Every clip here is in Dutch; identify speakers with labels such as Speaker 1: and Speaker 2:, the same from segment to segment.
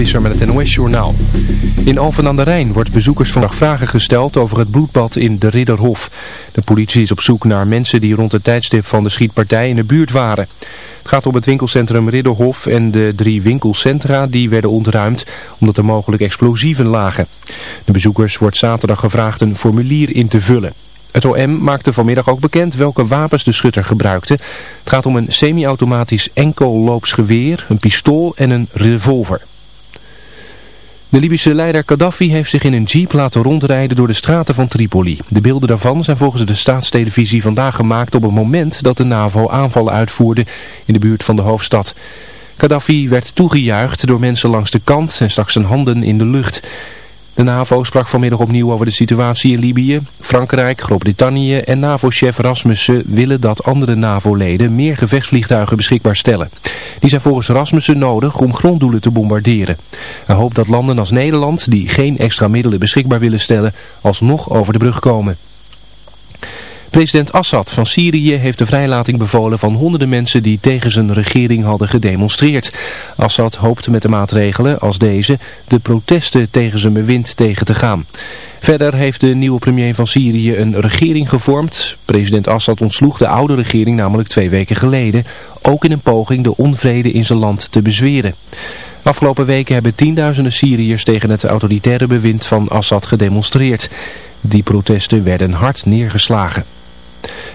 Speaker 1: Visser met het NOS-journaal. In Alphen aan de Rijn wordt bezoekers vandaag vragen gesteld over het bloedbad in de Ridderhof. De politie is op zoek naar mensen die rond het tijdstip van de schietpartij in de buurt waren. Het gaat om het winkelcentrum Ridderhof en de drie winkelcentra die werden ontruimd omdat er mogelijk explosieven lagen. De bezoekers wordt zaterdag gevraagd een formulier in te vullen. Het OM maakte vanmiddag ook bekend welke wapens de schutter gebruikte. Het gaat om een semi-automatisch enkelloops een pistool en een revolver. De Libische leider Gaddafi heeft zich in een jeep laten rondrijden door de straten van Tripoli. De beelden daarvan zijn volgens de staatstelevisie vandaag gemaakt op het moment dat de NAVO aanvallen uitvoerde in de buurt van de hoofdstad. Gaddafi werd toegejuicht door mensen langs de kant en stak zijn handen in de lucht. De NAVO sprak vanmiddag opnieuw over de situatie in Libië. Frankrijk, Groot-Brittannië en NAVO-chef Rasmussen willen dat andere NAVO-leden meer gevechtsvliegtuigen beschikbaar stellen. Die zijn volgens Rasmussen nodig om gronddoelen te bombarderen. Hij hoopt dat landen als Nederland, die geen extra middelen beschikbaar willen stellen, alsnog over de brug komen. President Assad van Syrië heeft de vrijlating bevolen van honderden mensen die tegen zijn regering hadden gedemonstreerd. Assad hoopte met de maatregelen als deze de protesten tegen zijn bewind tegen te gaan. Verder heeft de nieuwe premier van Syrië een regering gevormd. President Assad ontsloeg de oude regering namelijk twee weken geleden, ook in een poging de onvrede in zijn land te bezweren. Afgelopen weken hebben tienduizenden Syriërs tegen het autoritaire bewind van Assad gedemonstreerd. Die protesten werden hard neergeslagen.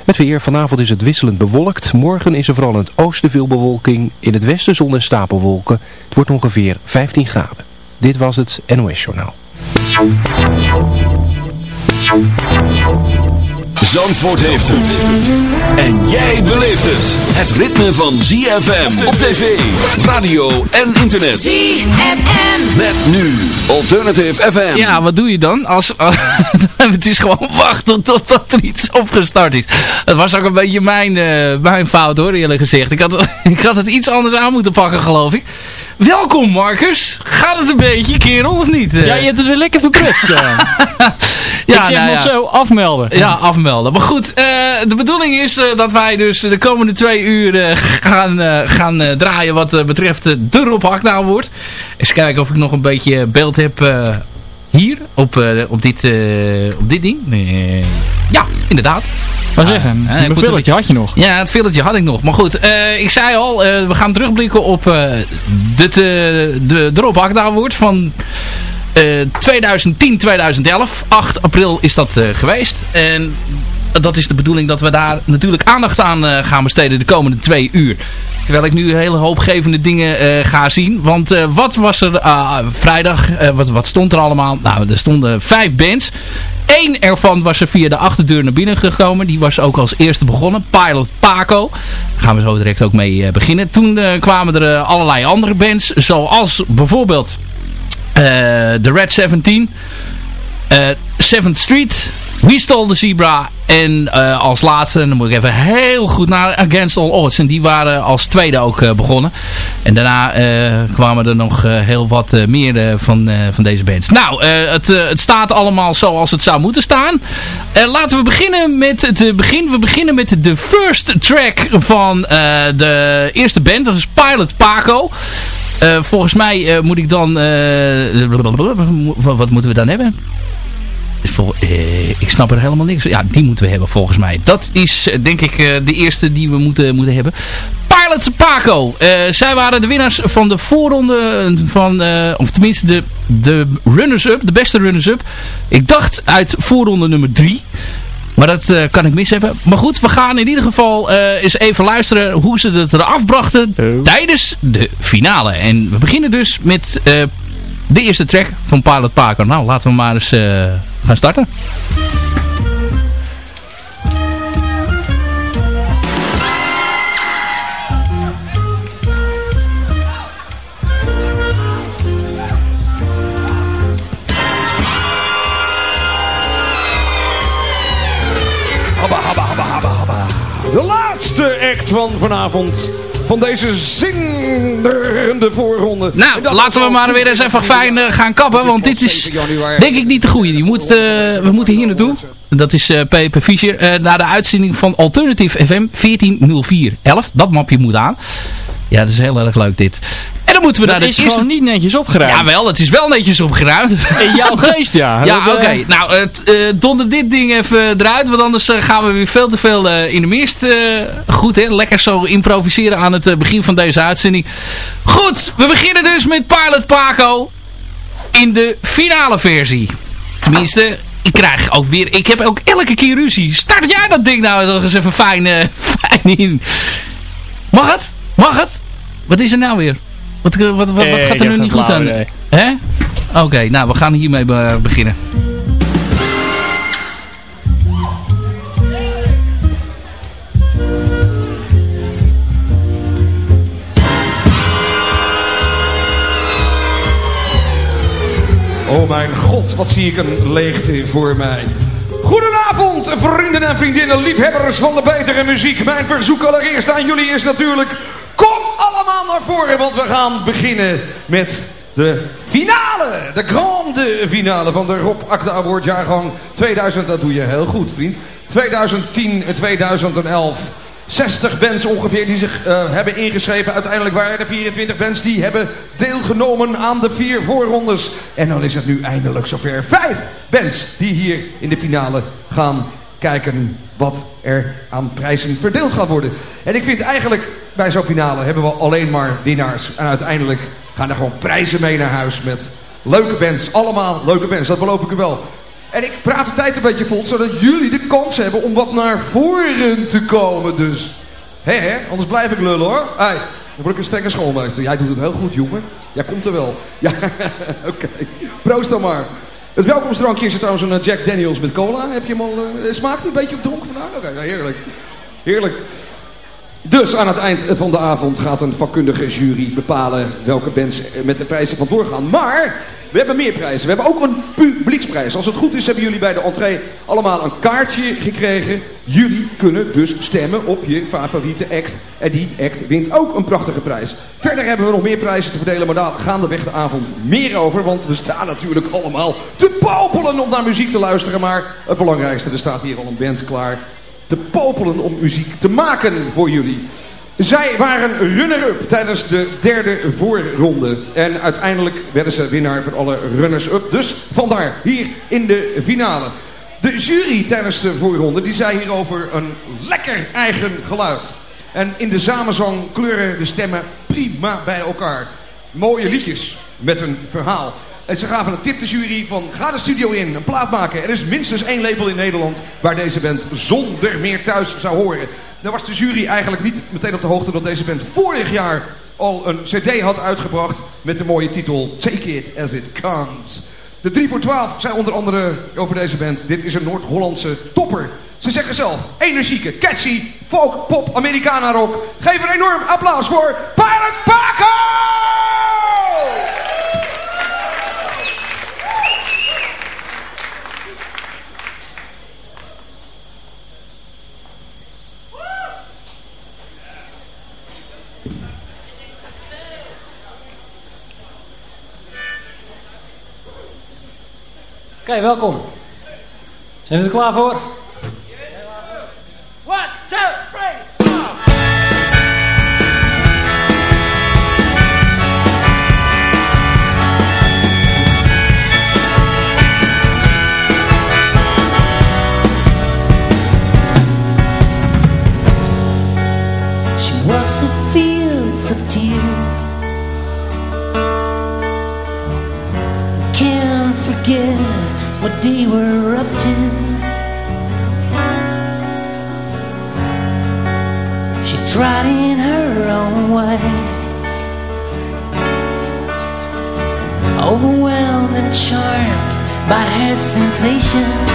Speaker 1: Het weer, vanavond is het wisselend bewolkt. Morgen is er vooral in het oosten veel bewolking. In het westen zon en stapelwolken. Het wordt ongeveer 15 graden. Dit was het NOS Journaal.
Speaker 2: Zandvoort heeft het. En jij beleeft het. Het ritme van ZFM op tv, radio en internet.
Speaker 3: ZFM.
Speaker 2: Met nu Alternative FM.
Speaker 4: Ja, wat doe je dan? Als, het is gewoon wachten totdat er iets opgestart is. Het was ook een beetje mijn, uh, mijn fout hoor, eerlijk gezegd. Ik had, ik had het iets anders aan moeten pakken, geloof ik. Welkom Marcus. Gaat het een beetje, kerel, of niet?
Speaker 5: Ja, je hebt het weer lekker verprutst. ja, ik zeg nou, nog ja. zo, afmelden.
Speaker 4: Ja, afmelden. Maar goed, uh, de bedoeling is uh, dat wij dus de komende twee uur uh, gaan, gaan draaien wat betreft de Rob Haknaal wordt. Eens kijken of ik nog een beetje beeld heb hier, op, op, dit, op dit ding. ja, inderdaad.
Speaker 5: Wat zeggen, een filletje had je nog.
Speaker 4: Ja, het filletje had ik nog. Maar goed, uh, ik zei al, uh, we gaan terugblikken op uh, dit, de Drop Haknaal van 2010, 2011. 8 april is dat geweest. En dat is de bedoeling dat we daar natuurlijk aandacht aan uh, gaan besteden de komende twee uur. Terwijl ik nu een hele hoopgevende dingen ga zien. Want wat was er vrijdag? wat, wat stond er allemaal? Nou, er stonden vijf bands. Eén ervan was er via de achterdeur naar binnen gekomen. Die was ook als eerste begonnen. Pilot Paco. Daar gaan we zo direct ook mee beginnen. Toen kwamen er allerlei andere bands. Zoals bijvoorbeeld de Red 17. 7th Street. We Stole the Zebra. En uh, als laatste, dan moet ik even heel goed naar Against All Odds. En die waren als tweede ook begonnen. En daarna kwamen er nog heel wat meer van, van deze bands. Nou, het, het staat allemaal zoals het zou moeten staan. laten we beginnen met het begin. We beginnen met de first track van de eerste band. Dat is Pilot Paco. Volgens mij moet ik dan... wat moeten we dan hebben? eh, ik snap er helemaal niks Ja, die moeten we hebben volgens mij. Dat is eh, denk ik eh, de eerste die we moeten, moeten hebben. Pilots Paco. Zij waren de winnaars van de voorronde van, of tenminste de, de runners-up, de beste runners-up. Ik dacht uit voorronde nummer 3. Maar dat uh, kan ik mis hebben. Maar goed, we gaan in ieder geval eens even luisteren hoe ze het eraf brachten oh. tijdens de finale. En we beginnen dus met de eerste track van Pilot Paco. Nou, laten we maar eens gaan starten.
Speaker 6: Laatste act van vanavond van deze zinderende voorronde.
Speaker 4: Nou, laten we maar weer eens even fijn uh, gaan kappen. Want dit is denk ik niet de goede. Je moet, uh, we moeten hier naartoe. Dat is uh, Peper Fischer. naar de uitzending van Alternative FM 140411. Dat mapje moet aan. Ja, dat is heel erg leuk dit. En dan moeten we
Speaker 5: dat
Speaker 4: naar
Speaker 5: de is gewoon niet netjes opgeruimd.
Speaker 4: Ja, wel. Het is wel netjes opgeruimd.
Speaker 5: In jouw geest, ja.
Speaker 4: ja, oké. Nou, uh, donder dit ding even eruit. Want anders gaan we weer veel te veel in de mist. goed, hè? Lekker zo improviseren aan het begin van deze uitzending. Goed, we beginnen dus met Pilot Paco. In de finale versie. Tenminste, ik krijg ook weer... Ik heb ook elke keer ruzie. Start jij dat ding nou nog eens even fijn, fijn in. Mag het? Mag het? Wat is er nou weer? Wat, wat, wat, wat gaat er nu niet goed aan? Hè? Oké, nou we gaan hiermee beginnen.
Speaker 6: Oh mijn god, wat zie ik een leegte voor mij. Goedenavond, vrienden en vriendinnen, liefhebbers van de betere muziek. Mijn verzoek allereerst aan jullie is natuurlijk... Allemaal naar voren, want we gaan beginnen met de finale. De grande finale van de Rob Acta Award jaargang 2000. Dat doe je heel goed, vriend. 2010 en 2011. 60 bands ongeveer die zich uh, hebben ingeschreven. Uiteindelijk waren er 24 bands die hebben deelgenomen aan de vier voorrondes. En dan is het nu eindelijk zover. Vijf bands die hier in de finale gaan kijken wat er aan prijzen verdeeld gaat worden. En ik vind eigenlijk bij zo'n finale hebben we alleen maar winnaars. En uiteindelijk gaan er gewoon prijzen mee naar huis met leuke bands. Allemaal leuke bands, dat beloof ik u wel. En ik praat de tijd een beetje vol, zodat jullie de kans hebben om wat naar voren te komen dus. Hé, hé, anders blijf ik lullen hoor. Hey, dan word ik een strenge schoolmeester. Jij doet het heel goed, jongen. Jij komt er wel. Ja, oké. Proost dan maar. Het welkomstdrankje is trouwens een eh, Jack Daniels met cola. Heb je hem al... Uh, smaakt hij een beetje op dronken vandaag? Oké, okay, heerlijk. Heerlijk. Dus aan het eind van de avond gaat een vakkundige jury bepalen welke bands met de prijzen van doorgaan. Maar we hebben meer prijzen. We hebben ook een publieksprijs. Als het goed is hebben jullie bij de entree allemaal een kaartje gekregen. Jullie kunnen dus stemmen op je favoriete act. En die act wint ook een prachtige prijs. Verder hebben we nog meer prijzen te verdelen. Maar daar gaandeweg de avond meer over. Want we staan natuurlijk allemaal te popelen om naar muziek te luisteren. Maar het belangrijkste, er staat hier al een band klaar te popelen om muziek te maken voor jullie. Zij waren runner-up tijdens de derde voorronde. En uiteindelijk werden ze winnaar van alle runners-up. Dus vandaar hier in de finale. De jury tijdens de voorronde die zei hierover een lekker eigen geluid. En in de samenzang kleuren de stemmen prima bij elkaar. Mooie liedjes met een verhaal. En ze gaven een tip de jury van ga de studio in, een plaat maken. Er is minstens één label in Nederland waar deze band zonder meer thuis zou horen. Dan was de jury eigenlijk niet meteen op de hoogte dat deze band vorig jaar al een cd had uitgebracht met de mooie titel Take It As It Comes. De 3 voor 12 zei onder andere over deze band, dit is een Noord-Hollandse topper. Ze zeggen zelf, energieke, catchy, folk, pop, Americana rock. Geef een enorm applaus voor Pilot Paco!
Speaker 3: Oké, welkom. Zijn we er klaar voor? One, two,
Speaker 7: they were up to. She tried in her own way, overwhelmed and charmed by her sensation.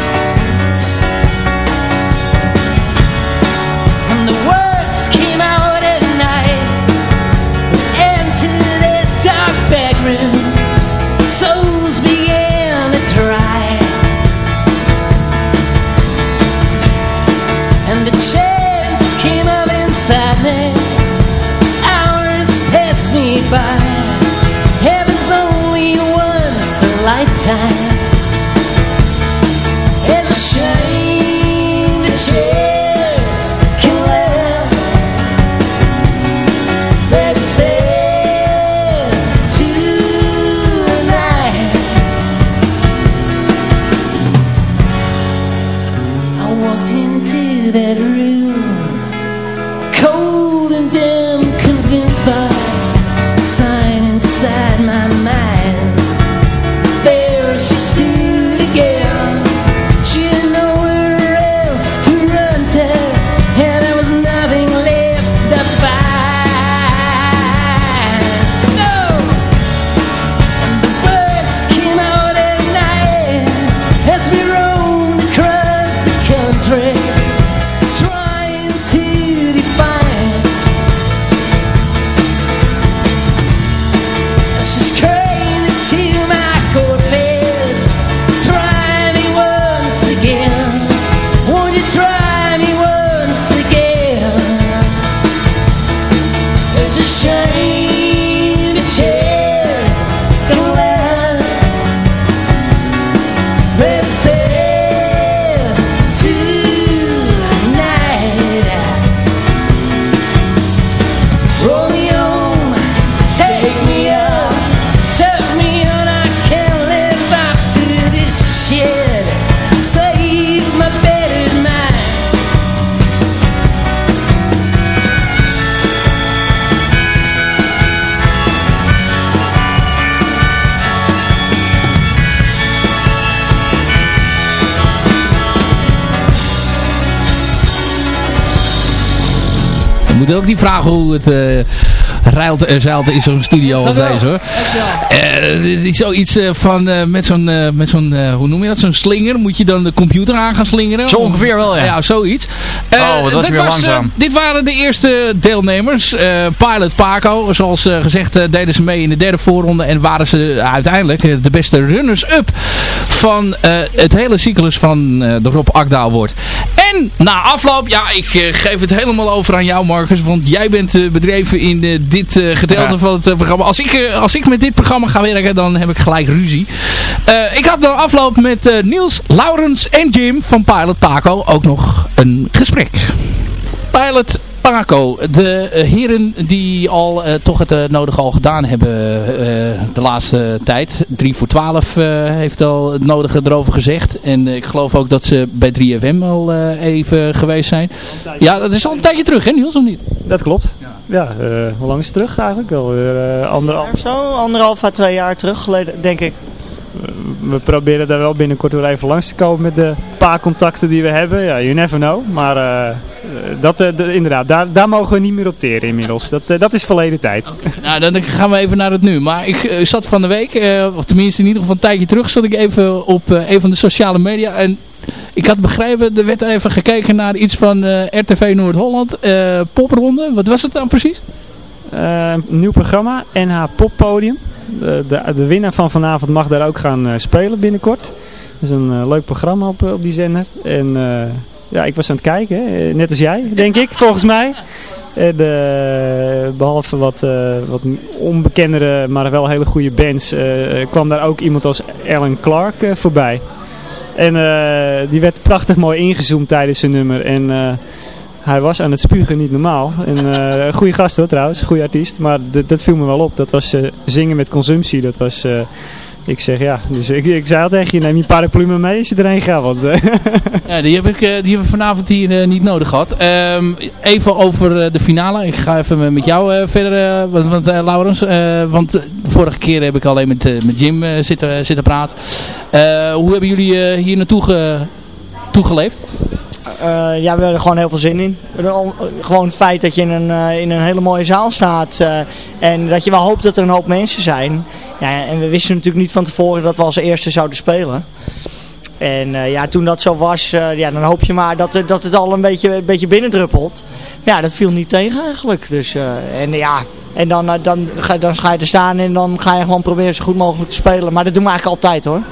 Speaker 4: Moet ook niet vragen hoe het ruilt en zeilt in zo'n studio als deze hoor. Uh, zoiets van met zo'n, met zo'n hoe noem je dat, zo'n slinger. Moet je dan de computer aan gaan slingeren?
Speaker 3: Zo ongeveer wel ja.
Speaker 4: Ja, zoiets.
Speaker 3: oh, wat was weer langzaam.
Speaker 4: dit waren de eerste deelnemers. Pilot Paco, zoals gezegd deden ze mee in de derde voorronde en waren ze uiteindelijk de beste runners-up van het hele cyclus van de Rob Akdaal wordt. En na afloop, ja, ik geef het helemaal over aan jou Marcus, want jij bent bedreven in dit gedeelte van het programma. Als ik, als ik met dit programma ga werken, dan heb ik gelijk ruzie. ik had na afloop met Niels, Laurens en Jim van Pilot Paco ook nog een gesprek. Pilot Paco, de eh, heren die al uh, toch het uh, nodige al gedaan hebben de laatste tijd. 3 voor 12 heeft al het nodige erover gezegd. En ik geloof ook dat ze bij 3FM al even geweest zijn. Ja, dat is al een tijdje terug hè Niels, of niet?
Speaker 8: Dat klopt. Ja, ja hoe lang is het terug eigenlijk? Alweer anderhalf...
Speaker 9: Zo, anderhalf à twee jaar terug geleden, denk ik
Speaker 8: we proberen daar wel binnenkort weer even langs te komen met de paar contacten die we hebben. Ja, you never know. Maar uh, dat, uh, inderdaad, daar, daar mogen we niet meer opteren inmiddels. Dat, uh, dat is verleden tijd.
Speaker 4: Nou, dan gaan we even naar het nu. Maar ik zat van de week, of tenminste in ieder geval een tijdje terug, zat ik even op een van de sociale media. En ik had begrepen, er werd even gekeken naar iets van RTV Noord-Holland. popronde, wat was het dan precies?
Speaker 8: een nieuw programma, NH Poppodium de, de, winnaar van vanavond mag daar ook gaan uh, spelen binnenkort. Dat is een uh, leuk programma op, op die zender. En uh, ja, ik was aan het kijken, hè? net als jij, denk ik, volgens mij. En, behalve wat, wat onbekendere, maar wel hele goede bands, kwam daar ook iemand als Alan Clark voorbij. En die werd prachtig mooi ingezoomd tijdens zijn nummer. En hij was aan het spugen niet normaal. En, goede gast hoor trouwens, goede artiest. Maar dat viel me wel op. Dat was zingen met consumptie. Dat was... Ik zeg ja, dus ik, ik zei al tegen je, neem je paraplu maar mee als je erheen gaat. Want,
Speaker 4: ja, die, heb ik, die hebben we vanavond hier niet nodig gehad. Um, even over de finale. Ik ga even met jou verder, want, want Laurens. want de vorige keer heb ik alleen met, met Jim zitten, zitten praten. hoe hebben jullie hier naartoe ge, toegeleefd?
Speaker 9: Uh, ja, we hebben er gewoon heel veel zin in. Gewoon het feit dat je in een, uh, in een hele mooie zaal staat. Uh, en dat je wel hoopt dat er een hoop mensen zijn. Ja, en we wisten natuurlijk niet van tevoren dat we als eerste zouden spelen. En ja, toen dat zo was, ja, dan hoop je maar dat, dat het al een beetje, een beetje binnendruppelt. Ja, dat viel niet tegen eigenlijk. Dus, en ja, en dan, dan, ga, dan ga je er staan en dan ga je gewoon proberen zo goed mogelijk te spelen. Maar dat doen we eigenlijk altijd hoor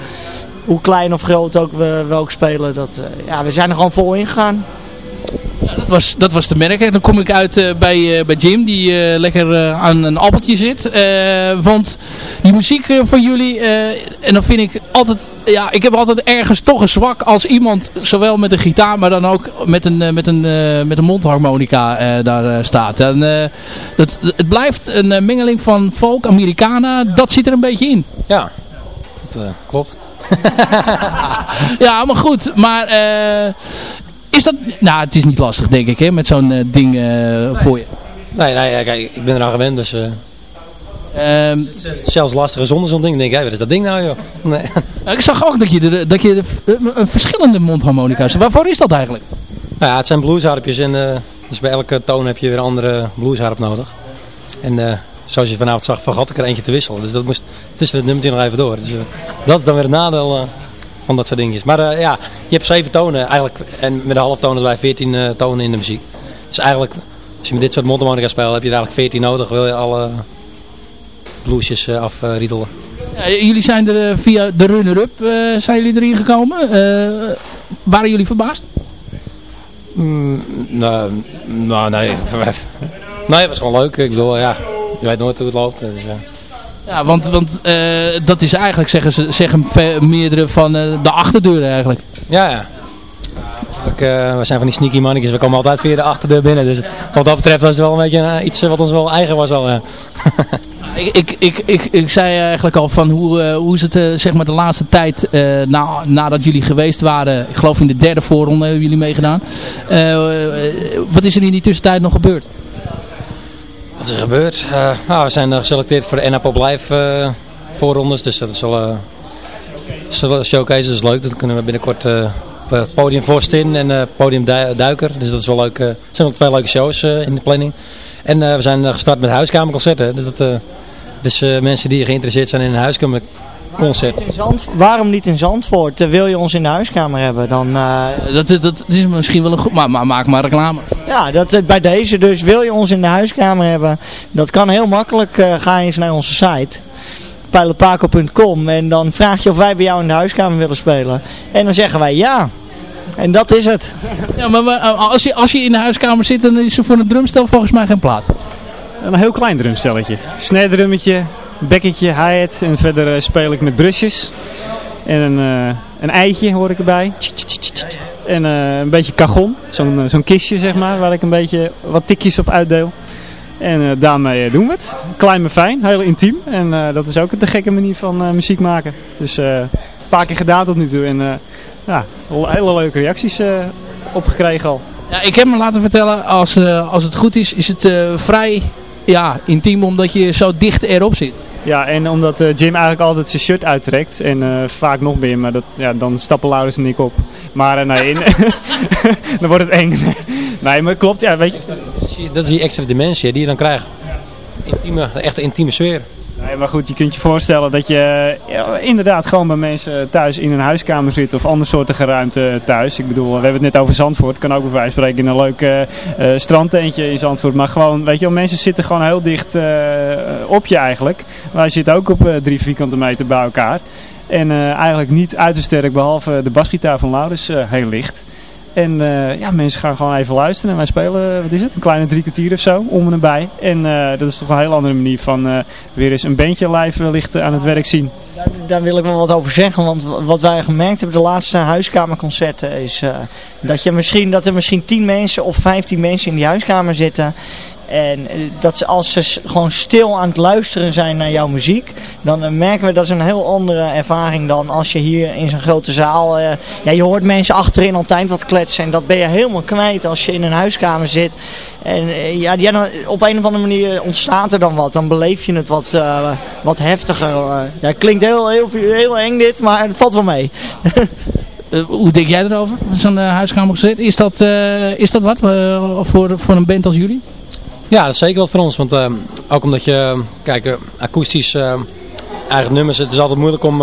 Speaker 9: hoe klein of groot ook we, we ook spelen, dat, uh, ja, we zijn er gewoon vol ingegaan.
Speaker 4: Ja, dat, was, dat was te merken. Dan kom ik uit uh, bij, uh, bij Jim, die lekker aan een appeltje zit. want die muziek van jullie, en dan vind ik altijd, ja, ik heb altijd ergens toch een zwak als iemand, zowel met een gitaar, maar dan ook met een, met een, met een mondharmonica daar staat. En, dat, het blijft een mengeling van folk, Americana, dat zit er een beetje in.
Speaker 3: Ja, dat klopt.
Speaker 4: ja, maar goed. Maar uh, is dat... Nou, het is niet lastig, denk ik, hè, met zo'n uh, ding uh, voor je.
Speaker 3: Nee, nee, kijk, ik ben eraan gewend, dus... Um, zelfs lastiger zonder zo'n ding. denk ik, wat is dat ding nou, joh? Nee.
Speaker 4: Ik zag ook dat je, de, dat je de, verschillende mondharmonica's Waarvoor is dat eigenlijk?
Speaker 3: Nou ja, het zijn bluesharpjes en dus bij elke toon heb je weer een andere bluesharp nodig. En zoals je vanavond zag, vergat ik er eentje te wisselen. Dus dat moest tussen het nummertje nog even door. Dus uh, dat is dan weer het nadeel uh, van dat soort dingetjes. Maar uh, ja, je hebt zeven tonen eigenlijk. En met de halftonen bij veertien tonen in de muziek. Dus eigenlijk, als je met dit soort mondharmonica speelt, heb je er eigenlijk veertien nodig. Wil je alle bluesjes afriedelen.
Speaker 4: Ja, jullie zijn er via de runner-up, zijn jullie erin gekomen. waren jullie verbaasd?
Speaker 3: Mm, nou, nou, nee. Nee, het was gewoon leuk. Ik bedoel, ja, je weet nooit hoe het loopt. Dus, ja.
Speaker 4: Ja, want, want uh, dat is eigenlijk, zeggen, ze, zeggen meerdere van uh, de achterdeur eigenlijk.
Speaker 3: Ja, ja. Uh, we zijn van die sneaky mannetjes, we komen altijd via de achterdeur binnen. Dus wat dat betreft was het wel een beetje iets wat ons wel eigen was al.
Speaker 4: ik, ik, ik, ik, ik zei eigenlijk al van hoe, hoe is het zeg maar de laatste tijd na, nadat jullie geweest waren. Ik geloof in de derde voorronde hebben jullie meegedaan. wat is er in die tussentijd nog gebeurd?
Speaker 3: Wat is er gebeurd? Uh, nou, we zijn geselecteerd voor de NAPOP Live uh, voorrondes. Dus dat is al uh, showcase. Dat is leuk. Dat kunnen we binnenkort op podium Forstin en podium Duiker. Dus dat is wel leuk. er zijn ook twee leuke shows in de planning. En we zijn gestart met huiskamerconcerten. Dus, dat, dus mensen die geïnteresseerd zijn in een huiskamerconcert.
Speaker 9: Waarom niet in Zandvoort? Wil je ons in de huiskamer hebben? Dan,
Speaker 4: dat, dat, dat, is misschien wel een goed... Maar, maar maak maar reclame.
Speaker 9: Ja, dat, bij deze. Dus wil je ons in de huiskamer hebben? Dat kan heel makkelijk. ga eens naar onze site pijlenpaco.com en dan vraag je of wij bij jou in de huiskamer willen spelen. En dan zeggen wij ja. En dat is het.
Speaker 4: Ja, maar, eh, als, je, als je in de huiskamer zit, dan is er voor een drumstel volgens mij geen plaats.
Speaker 8: Een heel klein drumstelletje. Snare-drummetje, bekketje, hi-hat en verder uh, speel ik met brusjes. En een, uh, een eitje hoor ik erbij. En uh, een beetje cajon, zo'n zo'n kistje zeg maar, waar ik een beetje wat tikjes op uitdeel. En daarmee doen we het. Klein maar fijn, heel intiem. En dat is ook een te gekke manier van muziek maken. Dus een paar keer gedaan tot nu toe. En ja, hele leuke reacties opgekregen al.
Speaker 4: Ja, ik heb me laten vertellen, als, als het goed is, is het vrij ja, intiem omdat je zo dicht erop zit.
Speaker 8: Ja, en omdat Jim eigenlijk altijd zijn shirt uittrekt. En vaak nog meer, maar dat, ja, dan stappen Laurens en ik op. Maar nee, dan wordt het eng. nee, maar klopt, ja, weet je
Speaker 3: dat is die extra dimensie die je dan krijgt. Intieme, echt intieme sfeer.
Speaker 8: Nee, maar goed, je kunt je voorstellen dat je inderdaad gewoon bij mensen thuis in een huiskamer zit of andere soorten ruimte thuis. Ik bedoel, we hebben het net over Zandvoort. Kan ook bij wijze spreken in een leuk uh, strandtentje in Zandvoort. Maar gewoon, weet je mensen zitten gewoon heel dicht uh, op je eigenlijk. Wij zitten ook op drie vierkante meter bij elkaar. En eigenlijk niet uit te sterk, behalve de basgitaar van Laurens, heel licht. En uh, ja, mensen gaan gewoon even luisteren. En wij spelen, wat is het, een kleine drie kwartier of zo, om en nabij. En uh, dat is toch een heel andere manier van uh, weer eens een bandje live licht aan het werk zien.
Speaker 9: Daar, daar, wil ik wel wat over zeggen, want wat wij gemerkt hebben de laatste huiskamerconcerten is dat, je misschien, dat er misschien 10 mensen of 15 mensen in die huiskamer zitten. En eh, dat ze, als ze gewoon stil aan het luisteren zijn naar jouw muziek, dan eh, merken we dat is een heel andere ervaring dan als je hier in zo'n grote zaal, uh, ja je hoort mensen achterin altijd wat kletsen en dat ben je helemaal kwijt als je in een huiskamer zit. En ja, op een of andere manier ontstaat er dan wat, dan beleef je het wat, wat heftiger. ja, klinkt heel, heel, heel eng dit, maar het valt wel mee.
Speaker 4: hoe denk jij erover, zo'n huiskamer Is dat, is dat wat voor, voor een band als jullie?
Speaker 3: Ja, dat is zeker wat voor ons. Want uh, ook omdat je, kijk, uh, akoestisch uh, eigen nummers, het is altijd moeilijk om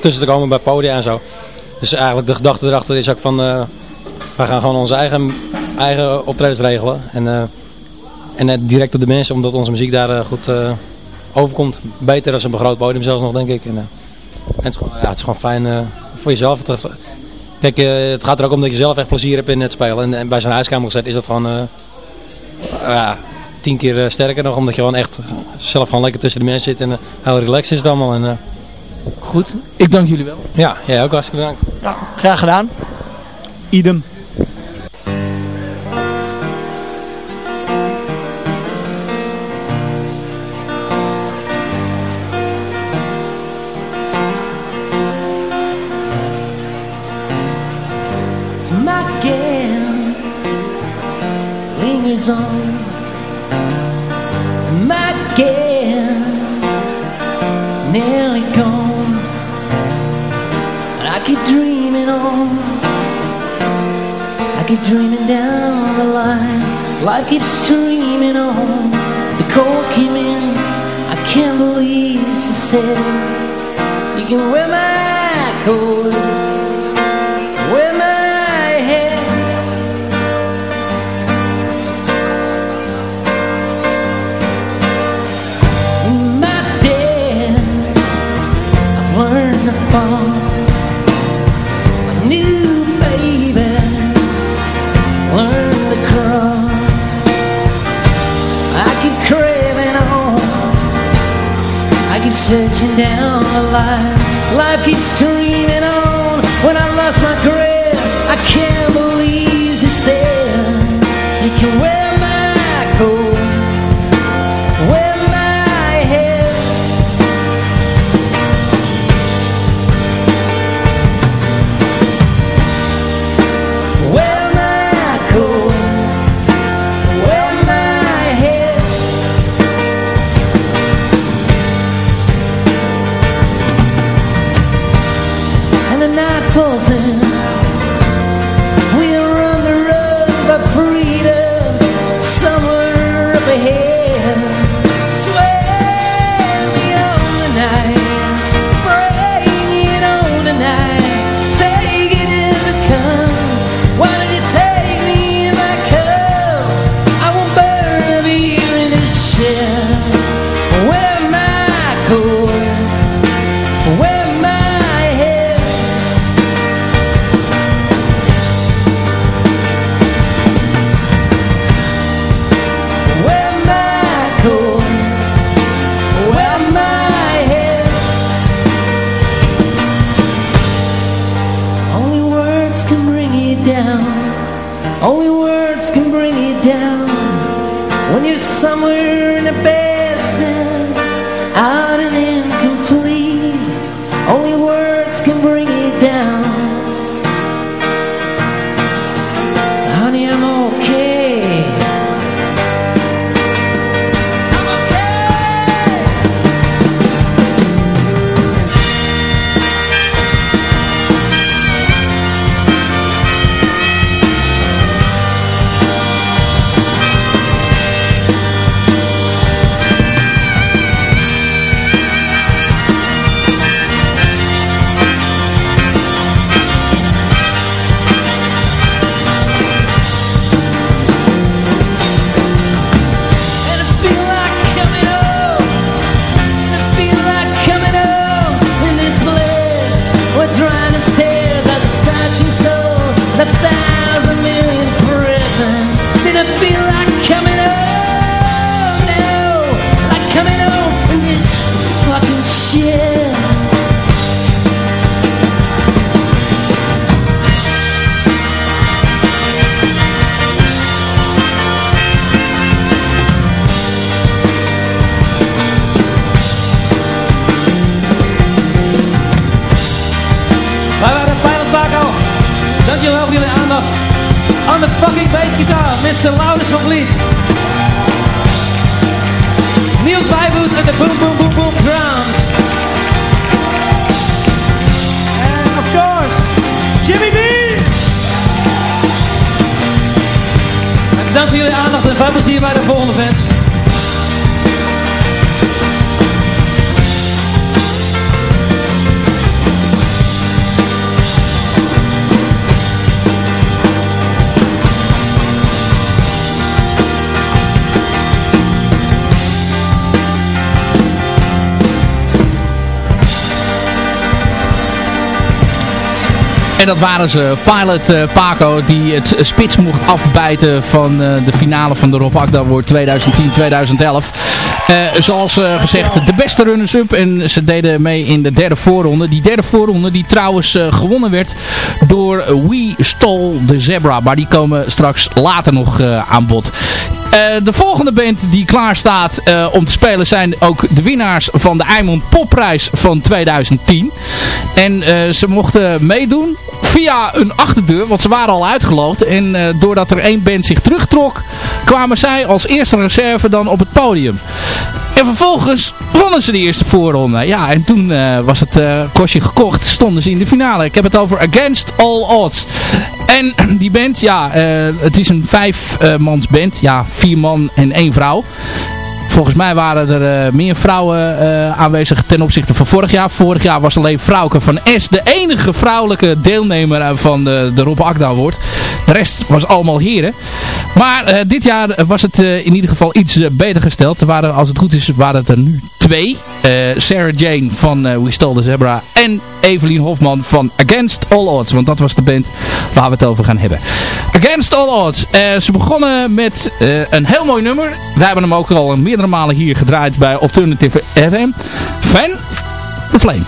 Speaker 3: tussen te komen bij podia en zo. Dus eigenlijk de gedachte erachter is ook van, we gaan gewoon onze eigen, eigen optredens regelen. En, en direct op de mensen, omdat onze muziek daar goed overkomt. Beter dan een groot podium zelfs nog, denk ik. En, en het, is gewoon, ja, het is gewoon fijn voor jezelf. Kijk, het gaat er ook om dat je zelf echt plezier hebt in het spelen. En, en bij zo'n huiskamerconcert is dat gewoon... ja, tien keer eh, sterker nog. Omdat je gewoon echt zelf gewoon lekker tussen de mensen zit. En uh, heel relaxed is het allemaal. En, uh...
Speaker 4: Goed, ik dank jullie wel.
Speaker 3: Ja, jij ook hartstikke bedankt.
Speaker 9: Ja, graag gedaan.
Speaker 8: Idem.
Speaker 7: ser down the line. Life keeps streaming
Speaker 10: Only
Speaker 7: word En
Speaker 4: dat waren ze, Pilot eh, Paco, die het spits mocht afbijten van eh, de finale van de Rob Akda Award 2010-2011. Eh, zoals gezegd, de beste runners-up en ze deden mee in de derde voorronde. Die derde voorronde die trouwens gewonnen werd door We Stole the Zebra. Maar die komen straks later nog aan bod. De volgende band die klaar staat om te spelen zijn ook de winnaars van de Eimond Popprijs van 2010. En ze mochten meedoen via een achterdeur, want ze waren al uitgeloofd. En eh, doordat er één band zich terugtrok, kwamen zij als eerste reserve dan op het podium. En vervolgens wonnen ze de eerste voorronde. Ja, en toen eh, was het eh, kostje gekocht, stonden ze in de finale. Ik heb het over Against All Odds. En die band, ja, het is een vijfmans band. Ja, vier man en één vrouw. Volgens mij waren er eh, meer vrouwen eh, aanwezig ten opzichte van vorig jaar. Vorig jaar was alleen Vrouwke van S de enige vrouwelijke deelnemer eh, van de, de Rob. De rest was allemaal heren. Maar dit jaar was het in ieder geval iets beter gesteld. Er waren, als het goed is, waren het er nu twee. Sarah Jane van We Stole the Zebra en Evelien Hofman van Against All Odds. Want dat was de band waar we het over gaan hebben. Against All Odds. Ze begonnen met een heel mooi nummer. Wij hebben hem ook al meerdere malen hier gedraaid bij Alternative FM. Fan The Flame.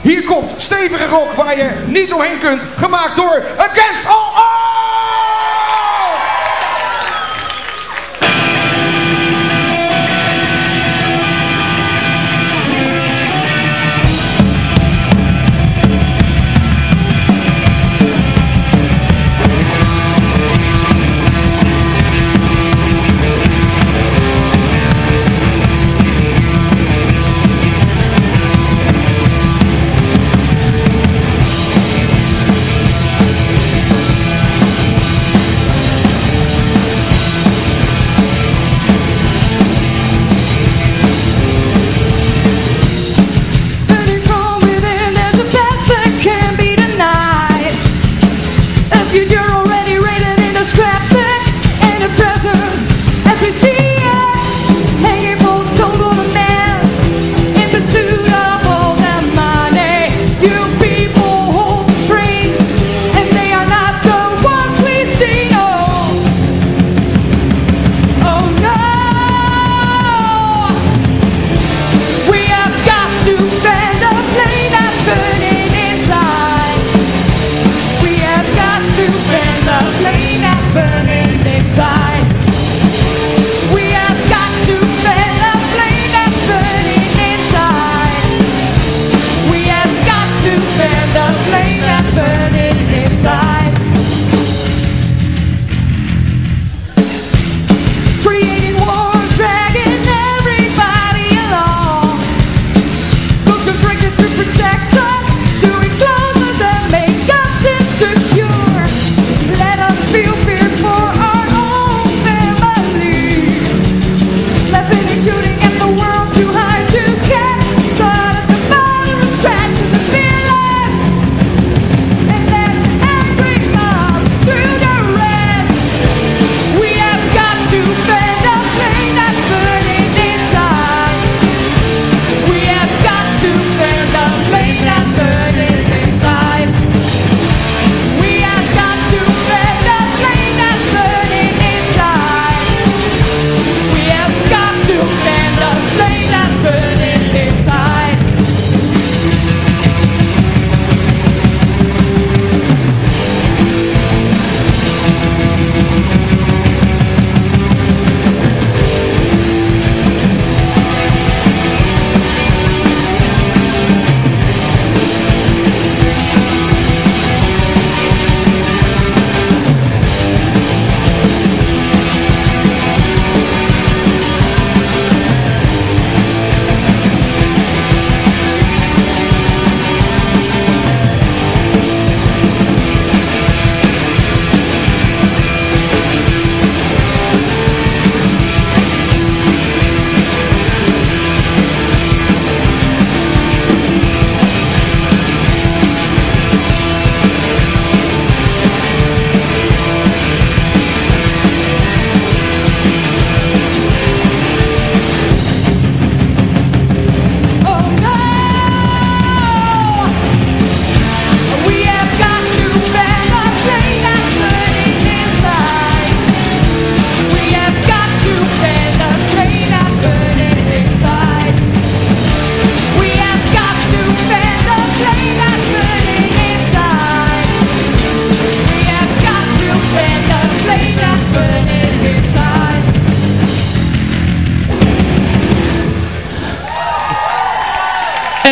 Speaker 6: Hier komt stevige rock waar je niet omheen kunt. Gemaakt door Against All Odds!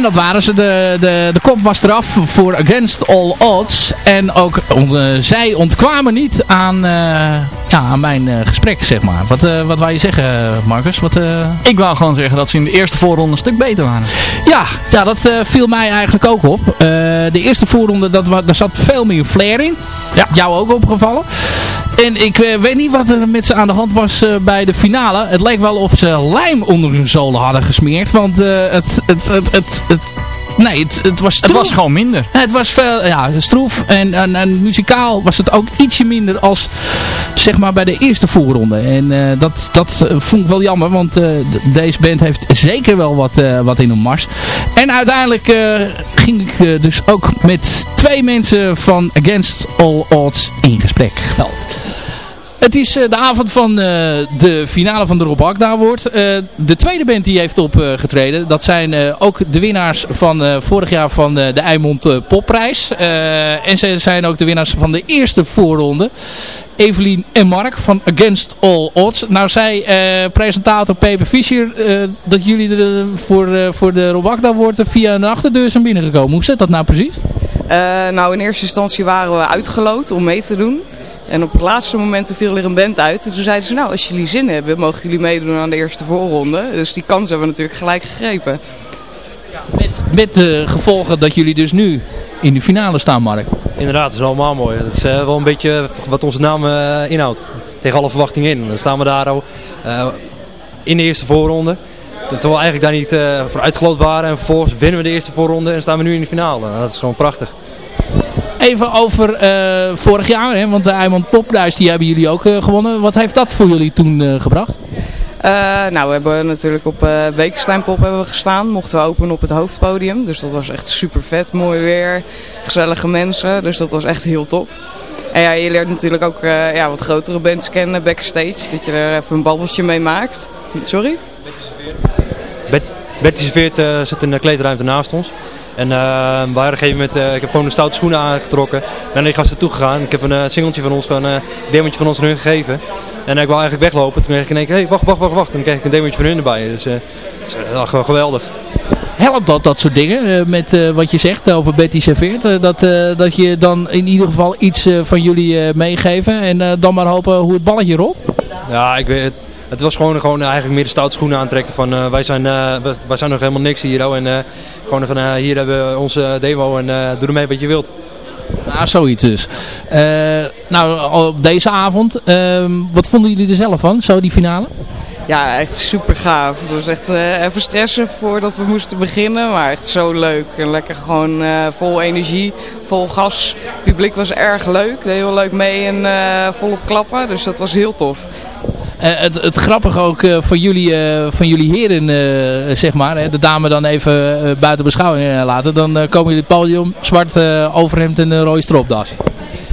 Speaker 4: En dat waren ze. De, de, de kop was eraf voor Against All Odds. En ook uh, zij ontkwamen niet aan, uh, ja, aan mijn uh, gesprek, zeg maar. Wat, wat wou je zeggen, Marcus? Wat,
Speaker 11: Ik wou gewoon zeggen dat ze in de eerste voorronde een stuk beter waren.
Speaker 4: Ja, ja dat viel mij eigenlijk ook op. de eerste voorronde, dat, daar zat veel meer flair in. Ja. Jou ook opgevallen. En ik uh, weet niet wat er met ze aan de hand was uh, bij de finale. Het leek wel of ze lijm onder hun zolen hadden gesmeerd. Want uh, het, het, het, het, het, nee, het, het was
Speaker 11: stroef. Het was gewoon minder.
Speaker 4: Het was veel, ja, stroef. En, en, en muzikaal was het ook ietsje minder als zeg maar bij de eerste voorronde. En dat, dat vond ik wel jammer. Want deze band heeft zeker wel wat, wat in een mars. En uiteindelijk ging ik dus ook met twee mensen van Against All Odds in gesprek. Wel. Het is uh, de avond van uh, de finale van de Rob Akda wordt. Uh, de tweede band die heeft opgetreden. dat zijn ook de winnaars van vorig jaar van de Eimond Popprijs. en ze zijn ook de winnaars van de eerste voorronde. Evelien en Mark van Against All Odds. Nou zei presentator Pepe Fischer dat jullie er voor, voor de Rob Akda wordt via een achterdeur zijn binnengekomen. Hoe zit dat nou precies?
Speaker 12: nou in eerste instantie waren we uitgeloot om mee te doen. En op het laatste moment viel er een band uit. En toen zeiden ze, nou, als jullie zin hebben, mogen jullie meedoen aan de eerste voorronde. Dus die kans hebben we natuurlijk gelijk gegrepen.
Speaker 4: Met, met de gevolgen dat jullie dus nu in de finale staan, Mark.
Speaker 5: Inderdaad, dat is allemaal mooi. Dat is uh, wel een beetje wat onze naam uh, inhoudt. Tegen alle verwachtingen in. Dan staan we daar al uh, in de eerste voorronde. Terwijl we eigenlijk daar niet voor uitgeloot waren. En vervolgens winnen we de eerste voorronde en staan we nu in de finale. Dat is gewoon prachtig.
Speaker 4: Even over uh, vorig jaar, hè, want de Eimond Popprijs die hebben jullie ook uh, gewonnen. Wat heeft dat voor jullie toen uh, gebracht?
Speaker 12: nou, we hebben natuurlijk op uh, Bekensteinpop hebben we gestaan. Mochten we openen op het hoofdpodium. Dus dat was echt super vet. Mooi weer. Gezellige mensen. Dus dat was echt heel tof. En ja, je leert natuurlijk ook ja, wat grotere bands kennen backstage. Dat je er even een babbeltje mee maakt. Sorry?
Speaker 5: Betty Serveert zit in de kleedruimte naast ons. En uh, wij op een gegeven moment, uh, ik heb gewoon de stoute schoenen aangetrokken. En naar die gasten toe gegaan. Ik heb een uh, singeltje van ons, een demootje van ons aan hun gegeven. En ik wou eigenlijk weglopen. Toen kreeg ik in één keer, hey, wacht, wacht, wacht, wacht. En dan kreeg ik een demootje van hun erbij. Dus het is gewoon geweldig.
Speaker 4: Helpt dat, dat soort dingen, met wat je zegt over Betty Serveert? dat, dat je dan in ieder geval iets van jullie meegeven en dan maar hopen hoe het balletje rolt?
Speaker 5: Ja, ik weet het was gewoon, gewoon eigenlijk meer de stoute schoenen aantrekken van uh, wij, zijn, uh, wij zijn nog helemaal niks hier. Oh, en uh, gewoon van hier hebben we onze demo en doe ermee wat je wilt.
Speaker 4: Nou, zoiets dus. nou, op deze avond, ehm, wat vonden jullie er zelf van, zo die finale?
Speaker 12: Ja, echt super gaaf. Het was echt even stressen voordat we moesten beginnen, maar echt zo leuk. En lekker gewoon vol energie, vol gas. Het publiek was erg leuk, deed heel leuk mee en volop klappen, dus dat was heel tof.
Speaker 4: Uh, het, het grappige ook uh, van, jullie, uh, van jullie heren, zeg maar, hè, de dame dan even buiten beschouwing laten. Dan komen jullie podium, zwart overhemd en een rode stropdas.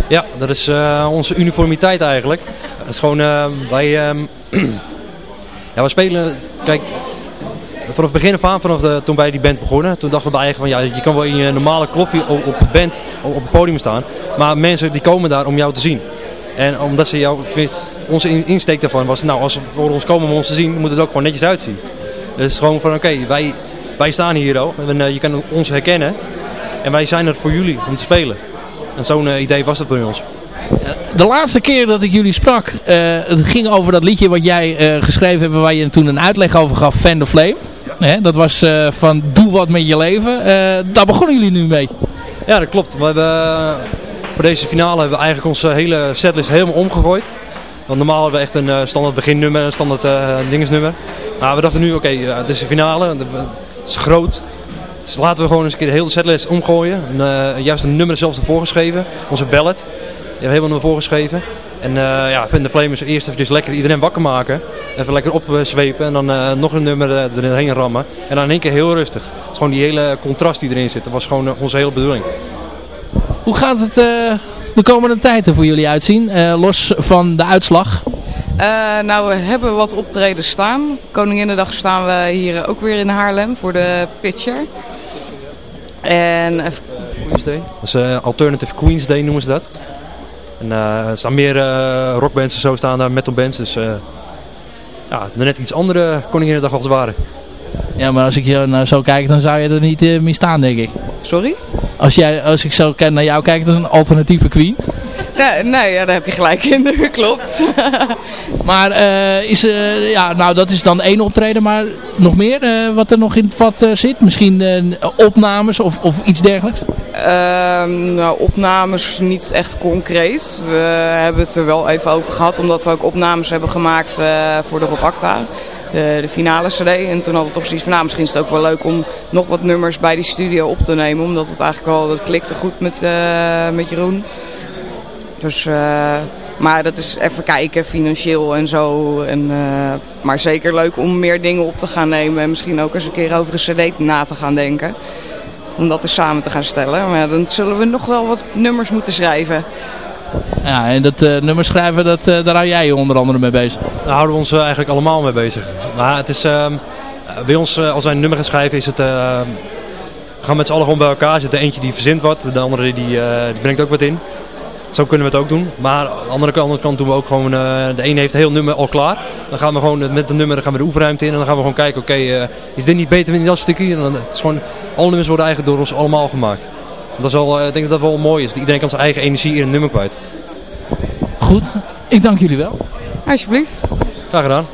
Speaker 5: Ja, dat is onze uniformiteit eigenlijk. Het is gewoon, wij, um, ja, we spelen, kijk, vanaf het begin af aan, vanaf toen wij die band begonnen, toen dachten we eigenlijk van ja, je kan wel in je normale kloffie op, op een band, op, op het podium staan. Maar mensen die komen daar om jou te zien. En omdat ze jou, tenminste, onze insteek daarvan was, nou als ze voor ons komen om ons te zien, moet het ook gewoon netjes uitzien. Dus het is gewoon van, oké, wij, wij staan hier al, en, uh, je kan ons herkennen. En wij zijn er voor jullie om te spelen. En zo'n uh, idee was dat voor ons.
Speaker 4: De laatste keer dat ik jullie sprak, het ging over dat liedje wat jij geschreven hebt, waar je toen een uitleg over gaf, Fan the Flame. Dat was van doe wat met je leven. daar begonnen jullie nu mee.
Speaker 5: Ja, dat klopt. We hebben, voor deze finale hebben we eigenlijk onze hele setlist helemaal omgegooid. Want normaal hebben we echt een uh, standaard beginnummer, een standaard uh. Maar we dachten nu, oké, okay, uh, het is de finale, het is groot. Dus laten we gewoon eens een keer de hele setlist omgooien. En, juist een nummer zelfs ervoor geschreven, onze ballad. Die hebben we helemaal ervoor geschreven. En ja, Vind de Flamers eerst even lekker iedereen wakker maken. Even lekker opzwepen en dan nog een nummer erin rammen. En dan in één keer heel rustig. Het is gewoon die hele contrast die erin zit. Dat was gewoon onze hele bedoeling.
Speaker 4: Hoe gaat het de komende tijd er voor jullie uitzien? Uh, los van de uitslag.
Speaker 12: Uh, nou, we hebben wat optreden staan. Koninginnedag staan we hier ook weer in Haarlem voor de pitcher. En even...
Speaker 5: Queen's Day. Dat is uh, Alternative Queen's Day noemen ze dat. En er staan meer rockbands en zo staan daar, metalbands. Dus ja, net iets andere Koninginnedag als het ware.
Speaker 4: Ja, maar als ik je nou zo kijk, dan zou je er niet uh, mee staan, denk ik.
Speaker 12: Sorry?
Speaker 4: Als, jij, als ik zo naar jou kijk, dat is een alternatieve queen.
Speaker 12: Nee, nee ja, daar heb je gelijk in, klopt.
Speaker 4: maar uh, is, uh, ja, nou dat is dan één optreden, maar nog meer uh, wat er nog in het vat zit? Misschien opnames of, of iets dergelijks?
Speaker 12: Ehm, nou, opnames niet echt concreet. We hebben het er wel even over gehad, omdat we ook opnames hebben gemaakt voor de Rob Acta. De, de, finale cd. En toen hadden we toch zoiets van, nou misschien is het ook wel leuk om nog wat nummers bij die studio op te nemen. Omdat het eigenlijk wel, dat klikte goed met, met Jeroen. Dus, uh, maar dat is even kijken, financieel en zo. En, maar zeker leuk om meer dingen op te gaan nemen. En misschien ook eens een keer over een cd na te gaan denken. Om dat eens samen te gaan stellen. Maar dan zullen we nog wel wat nummers moeten schrijven.
Speaker 4: Ja, en dat uh, nummer schrijven, dat, daar hou jij je onder andere mee bezig?
Speaker 13: Daar houden we ons eigenlijk allemaal mee bezig. Maar het is, ehm, bij ons, als wij een nummer gaan schrijven, is het... we gaan met z'n allen gewoon bij elkaar zitten. Eentje die verzint wat, de andere die, die brengt ook wat in. Zo kunnen we het ook doen. Maar aan de andere, kant doen we ook gewoon... De ene heeft een heel nummer al klaar. Dan gaan we gewoon met het nummer gaan we de oefenruimte in. En dan gaan we gewoon kijken, oké, is dit niet beter in dat stukje? En dan, het is gewoon, alle nummers worden eigenlijk door ons allemaal gemaakt. Dat is wel, uh, ik denk dat dat wel mooi is. Iedereen kan zijn eigen energie in een nummer kwijt.
Speaker 4: Goed, ik dank jullie wel.
Speaker 12: Alsjeblieft.
Speaker 13: Graag gedaan.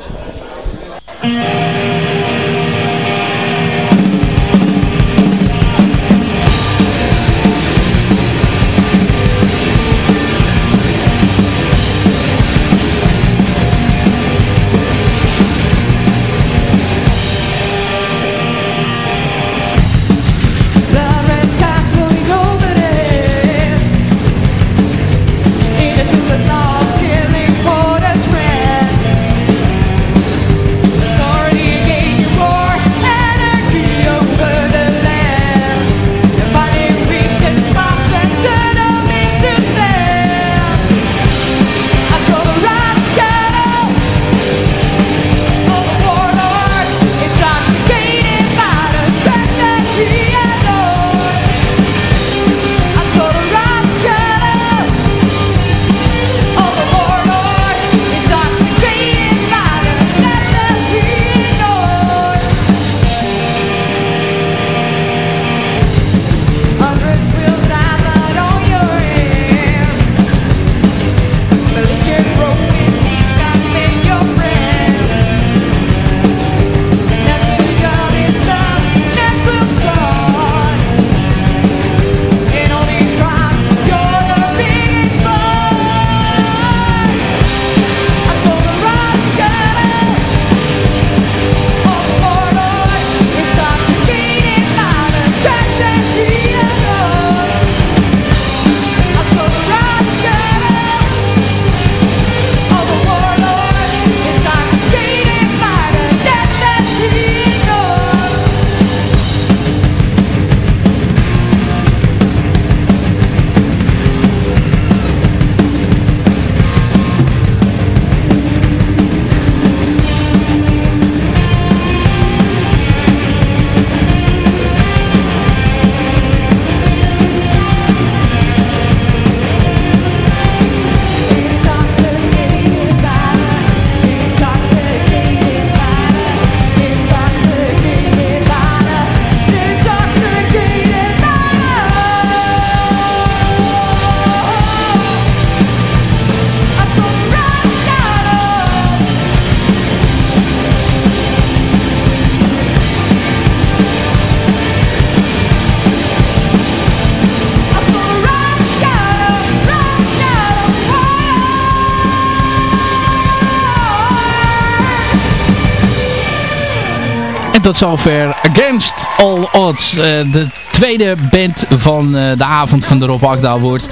Speaker 4: Tot zover Against All Odds. Uh, de tweede band van uh, de avond van de Rob Akda wordt.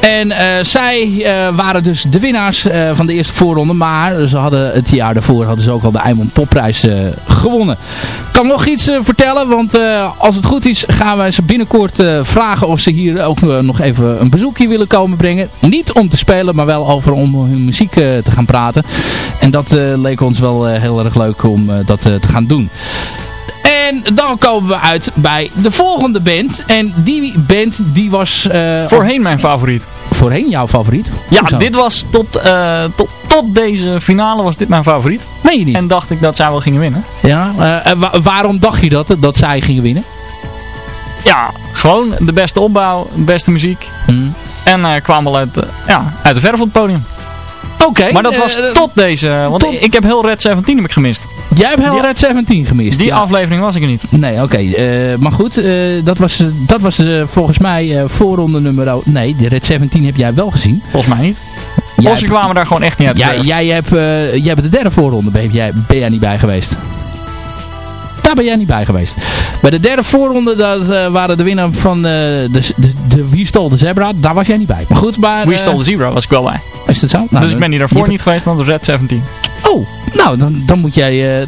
Speaker 4: En uh, zij waren dus de winnaars van de eerste voorronde. Maar ze hadden het jaar daarvoor hadden ze ook al de Eimond Popprijs gewonnen. Ik kan nog iets vertellen. Want als het goed is gaan wij ze binnenkort vragen of ze hier ook nog even een bezoekje willen komen brengen. Niet om te spelen, maar wel over om hun muziek te gaan praten. En dat leek ons wel heel erg leuk om dat te gaan doen. En dan komen we uit bij de volgende band. En die band die was... Uh,
Speaker 11: voorheen mijn favoriet.
Speaker 4: Voorheen jouw favoriet?
Speaker 11: Ja, dit was tot, uh, tot, tot deze finale was dit mijn favoriet.
Speaker 4: Meen je niet?
Speaker 11: En dacht ik dat zij wel gingen winnen.
Speaker 4: Ja, eh, en wa- waarom dacht je dat, dat zij gingen winnen?
Speaker 11: Ja, gewoon de beste opbouw, de beste muziek.
Speaker 4: Hmm.
Speaker 11: En eh kwamen al uit, eh, ja, uit de verf op het podium.
Speaker 4: Oké.
Speaker 11: maar dat was
Speaker 4: eh,
Speaker 11: tot deze, want
Speaker 4: tot-
Speaker 11: ik heb heel Red 17 heb ik gemist.
Speaker 4: Jij hebt heel
Speaker 11: Die-
Speaker 4: Red 17 gemist.
Speaker 11: Die
Speaker 4: ja.
Speaker 11: aflevering was ik er niet.
Speaker 4: Nee, oké. eh, maar goed, eh, dat was, dat was volgens mij voorronde nummer... Nee, de Red 17 heb jij wel gezien.
Speaker 11: Volgens mij niet.
Speaker 4: Jij
Speaker 11: Of ze kwamen daar gewoon echt niet uit
Speaker 4: Jij, jij, hebt, eh, jij hebt de derde voorronde, ben jij, ben jij niet bij geweest? Daar ben jij niet bij geweest. Bij de derde voorronde dat, eh, waren de winnaar van eh, de, de, de Wie Stole de Zebra. Daar was jij niet bij. Maar goed, maar...
Speaker 11: We
Speaker 4: eh,
Speaker 11: Stole the Zebra was ik wel bij.
Speaker 4: Is dat zo? Nou,
Speaker 11: dus ik ben hier daarvoor niet geweest dan de Red 17.
Speaker 4: Oh, nou, dan, dan moet jij...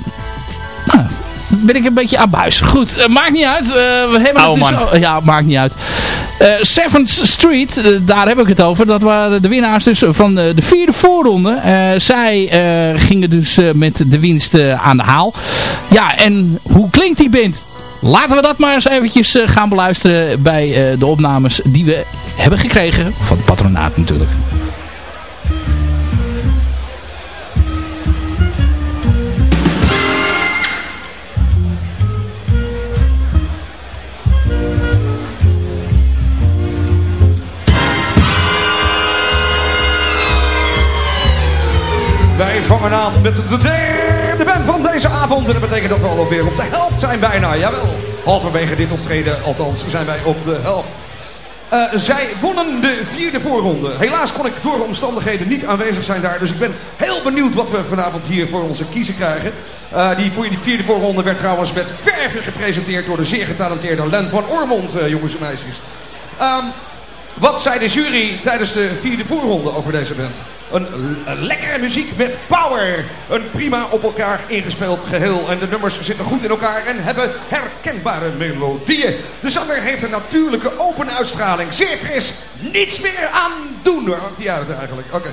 Speaker 4: nou, ben ik een beetje aan buis. Goed, eh, maakt niet uit. Eh, we hebben
Speaker 11: Oude
Speaker 4: het dus
Speaker 11: man.
Speaker 4: ja, maakt niet uit. Eh 7th Street, daar heb ik het over. Dat waren de winnaars dus van de vierde voorronde. Zij gingen dus met de winst aan de haal. Ja, en hoe klinkt die band? Laten we dat maar eens eventjes gaan beluisteren bij de opnames die we hebben gekregen. Van het patronaat natuurlijk.
Speaker 6: Vangen aan met de derde band van deze avond. En dat betekent dat we alweer op de helft zijn bijna. Jawel, halverwege dit optreden althans zijn wij op de helft. Eh, zij wonnen de vierde voorronde. Helaas kon ik door omstandigheden niet aanwezig zijn daar. Dus ik ben heel benieuwd wat we vanavond hier voor onze kiezen krijgen. Eh, die vierde voorronde werd trouwens met verve gepresenteerd door de zeer getalenteerde Len van Ormond, eh, jongens en meisjes. Ehm, wat zei de jury tijdens de vierde voorronde over deze band? Een, lekkere muziek met power. Een prima op elkaar ingespeeld geheel. En de nummers zitten goed in elkaar en hebben herkenbare melodieën. De zanger heeft een natuurlijke open uitstraling. Zeer fris. Niets meer aan doen. Waar die uit eigenlijk? Oké.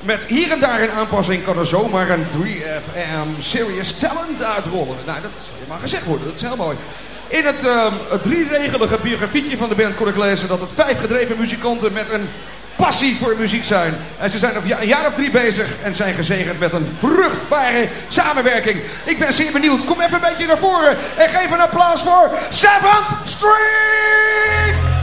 Speaker 6: Met hier en daar een aanpassing kan er zomaar een 3FM Serious Talent uitrollen. Nou, dat mag gezegd worden. Dat is heel mooi. In het ehm, het drieregelige biografietje van de band kon ik lezen dat het vijf gedreven muzikanten met een passie voor muziek zijn. En ze zijn een jaar of drie bezig en zijn gezegend met een vruchtbare samenwerking. Ik ben zeer benieuwd. Kom even een beetje naar voren en geef een applaus voor Seventh Street!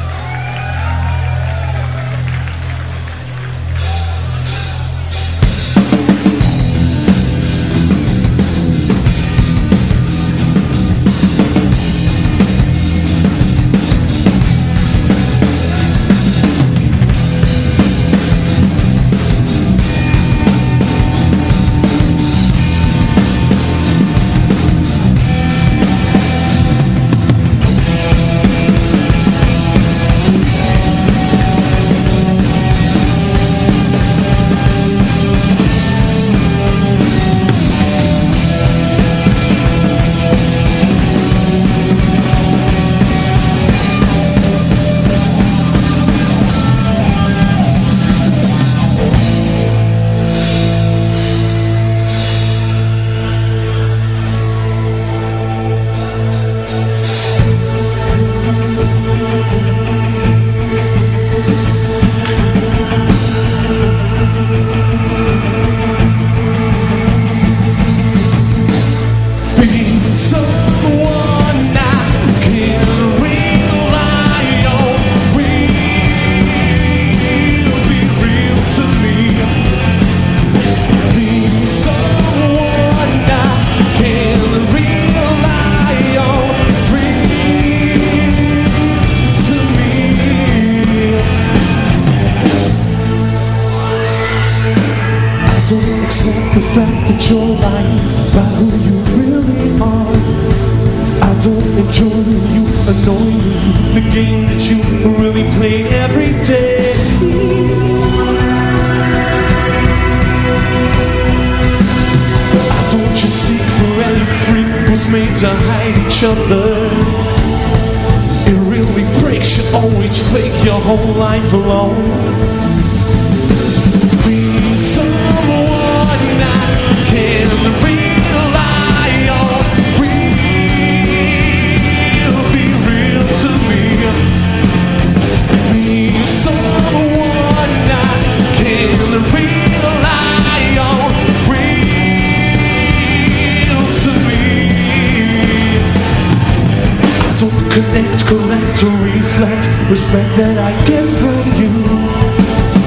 Speaker 14: Respect, respect that I get from you.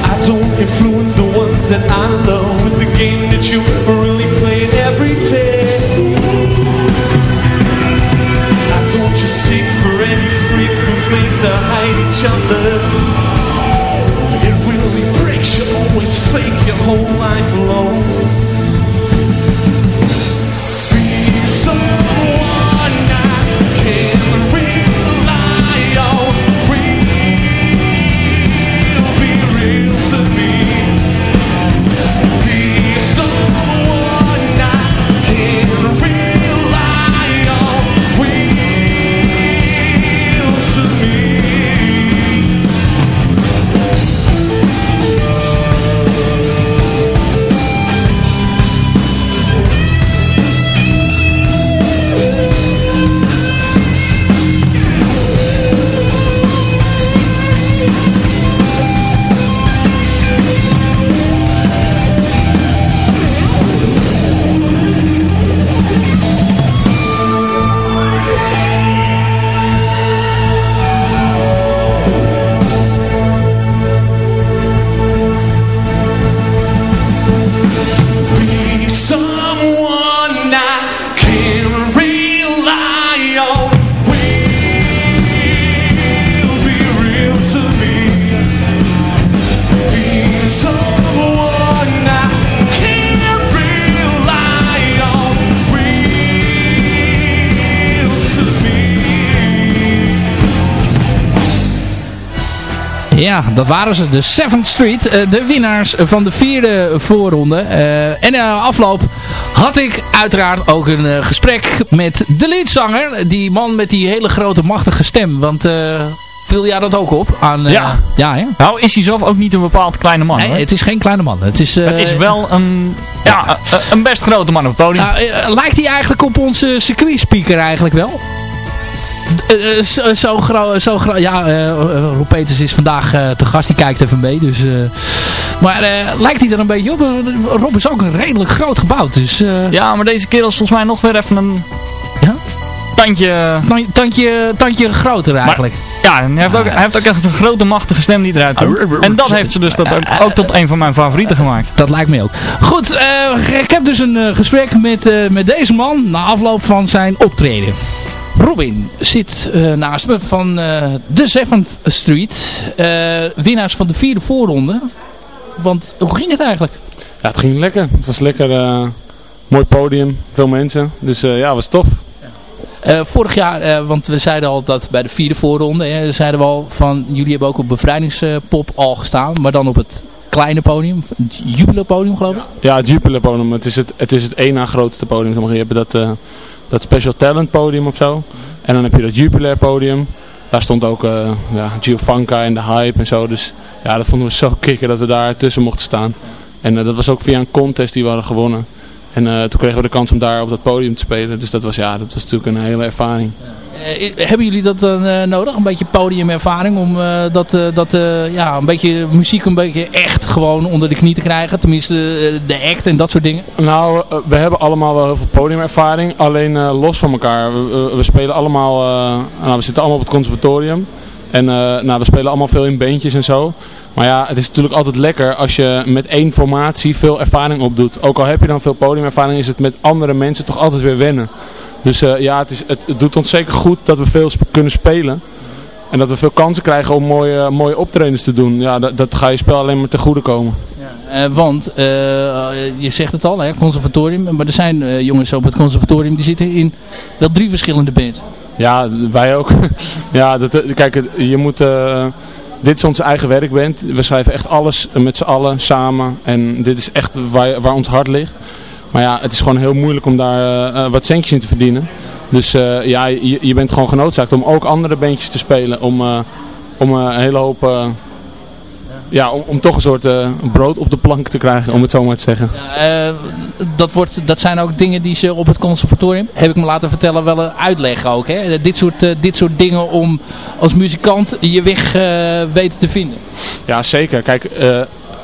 Speaker 14: I don't influence the ones that I love with the game that you really play every day. I don't just seek for any freak who's made to hide each other. It really breaks you, always fake your whole life alone.
Speaker 4: Ja, dat waren ze. De 7th Street. eh, de winnaars van de vierde voorronde. Eh, en na afloop had ik uiteraard ook een eh, gesprek met de leadzanger. Die man met die hele grote machtige stem. Want eh viel jij dat ook op? Aan, eh,
Speaker 11: Ja.
Speaker 4: ja hè?
Speaker 11: Nou is hij zelf ook niet een bepaald kleine man.
Speaker 4: Nee,
Speaker 11: hoor.
Speaker 4: het is geen kleine man. Het is, eh,
Speaker 11: Het is wel een, ja, eh, een best grote man op het podium.
Speaker 4: Nou, eh, lijkt hij eigenlijk op onze circuitspeaker eigenlijk wel? Eh, eh, zo, zo groot, zo gro- ja, eh Rob Peters is vandaag eh, te gast, die kijkt even mee. Dus, eh, maar eh, lijkt hij er een beetje op? Rob is ook een redelijk groot gebouwd. Dus, eh,
Speaker 11: ja, maar deze kerel is volgens mij nog weer even een
Speaker 4: Ja?
Speaker 11: tandje...
Speaker 4: tandje, tandje, tandje groter eigenlijk.
Speaker 11: Ja, en hij heeft, ook, hij heeft ook echt een grote machtige stem die eruit komt. En dat heeft ze dus dat ook, ook tot een van mijn favorieten gemaakt.
Speaker 4: Dat lijkt me ook. Goed, eh, ik heb dus een gesprek met, eh, met deze man na afloop van zijn optreden. Robin zit eh, naast me van eh, de 7th Street. Eh, winnaars van de vierde voorronde. Want hoe ging het eigenlijk?
Speaker 15: Ja, het ging lekker. Het was lekker. mooi podium, veel mensen. Dus ja, het was tof.
Speaker 4: Vorig jaar, want we zeiden al dat bij de vierde voorronde, hè, zeiden we al van jullie hebben ook op bevrijdingspop al gestaan. Maar dan op het kleine podium, het podium geloof ik.
Speaker 15: Ja, het Jupiler podium. Het is het, het, is het één na grootste podium. Je hebt dat, dat Special Talent podium of zo. En dan heb je dat Jupiler podium. Daar stond ook eh ja, en de Hype en zo. Dus ja, dat vonden we zo kicken dat we daar tussen mochten staan. En eh, dat was ook via een contest die we hadden gewonnen. En eh, toen kregen we de kans om daar op dat podium te spelen. Dus dat was, ja, dat was natuurlijk een hele ervaring.
Speaker 4: Eh, hebben jullie dat dan eh, nodig? Een beetje podiumervaring om dat, dat ja, een beetje muziek een beetje echt gewoon onder de knie te krijgen? Tenminste de act en dat soort dingen.
Speaker 15: Nou, we hebben allemaal wel heel veel podiumervaring, alleen los van elkaar. We, we- spelen allemaal, nou, we zitten allemaal op het conservatorium. En nou, we spelen allemaal veel in bandjes en zo. Maar ja, het is natuurlijk altijd lekker als je met één formatie veel ervaring opdoet. Ook al heb je dan veel podiumervaring, is het met andere mensen toch altijd weer wennen. Dus eh, ja, het, is, het, het doet ons zeker goed dat we veel sp- kunnen spelen. En dat we veel kansen krijgen om mooie, mooie optredens te doen. Ja, dat, dat ga je spel alleen maar ten goede komen.
Speaker 4: Eh, want, eh, je zegt het al, hè, conservatorium. Maar er zijn jongens op het conservatorium die zitten in wel drie verschillende bands.
Speaker 15: Ja, wij ook. ja, dat, kijk, je moet... dit is onze eigen werkband. We schrijven echt alles met z'n allen samen. En dit is echt waar, waar ons hart ligt. Maar ja, het is gewoon heel moeilijk om daar eh, eh, wat centjes in te verdienen. Dus eh, ja, je, bent gewoon genoodzaakt om ook andere bandjes te spelen. Om, om een hele hoop... ja, om, om toch een soort eh, brood op de plank te krijgen, om het zo maar te zeggen.
Speaker 4: Eh, dat, wordt, dat zijn ook dingen die ze op het conservatorium, heb ik me laten vertellen, wel eh, uitleggen ook. Hè? Dit, soort, dit soort dingen om als muzikant je weg weten te vinden.
Speaker 15: Ja, zeker. Kijk,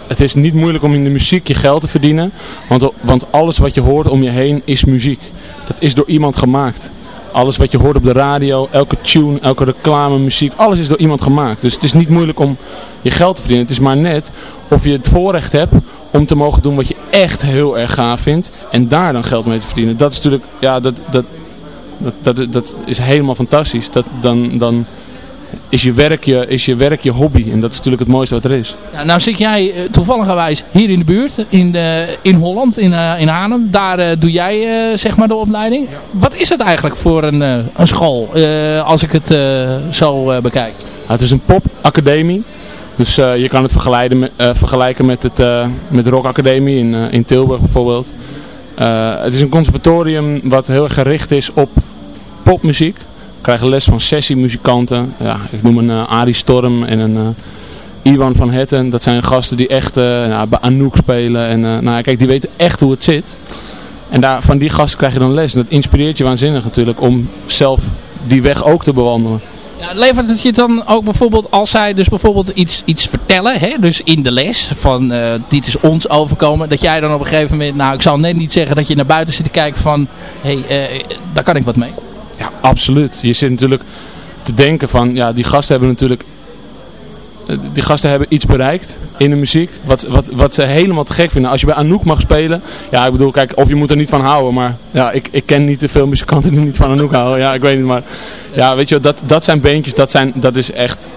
Speaker 15: het is niet moeilijk om in de muziek je geld te verdienen. Want, want alles wat je hoort om je heen is muziek. Dat is door iemand gemaakt. Alles wat je hoort op de radio, elke tune, elke reclame, muziek, alles is door iemand gemaakt. Dus het is niet moeilijk om je geld te verdienen. Het is maar net of je het voorrecht hebt om te mogen doen wat je echt heel erg gaaf vindt. En daar dan geld mee te verdienen. Dat is natuurlijk, ja, dat, dat, dat, dat, dat is helemaal fantastisch. Dat, dan, dan is je, werk je, is je werk je hobby. En dat is natuurlijk het mooiste wat er is.
Speaker 4: Ja, nou zit jij uh, toevalligerwijs hier in de buurt, in, de, in Holland, in, uh, in Haarlem. Daar uh, doe jij zeg maar de opleiding. Wat is het eigenlijk voor een, een school, als ik het zo bekijk?
Speaker 15: het is een popacademie. Dus je kan het vergelijken met, vergelijken met, het, met de Rock Academie in, in Tilburg bijvoorbeeld. het is een conservatorium wat heel erg gericht is op popmuziek krijgen les van sessiemuzikanten. Ja, ik noem een uh, Arie Storm en een uh, Iwan van Hetten. Dat zijn gasten die echt nou, bij Anouk spelen. En nou, kijk, die weten echt hoe het zit. En daar, van die gasten krijg je dan les. En dat inspireert je waanzinnig natuurlijk om zelf die weg ook te bewandelen.
Speaker 4: Ja, levert het je dan ook bijvoorbeeld, als zij dus bijvoorbeeld iets, iets vertellen, hè, dus in de les, van dit is ons overkomen, dat jij dan op een gegeven moment, nou ik zal net niet zeggen dat je naar buiten zit te kijken van, hé, hey, daar kan ik wat mee.
Speaker 15: Ja, absoluut. Je zit natuurlijk te denken van, ja, die gasten hebben natuurlijk eh, die gasten hebben iets bereikt in de muziek. Wat, wat, wat ze helemaal te gek vinden. Als je bij Anouk mag spelen. Ja, ik bedoel, kijk, of je moet er niet van houden. Maar ja, ik, ik ken niet te veel muzikanten die niet van Anouk houden. Ja, ik weet niet. Maar ja, weet je, dat, dat zijn beentjes. Dat, zijn, dat is echt...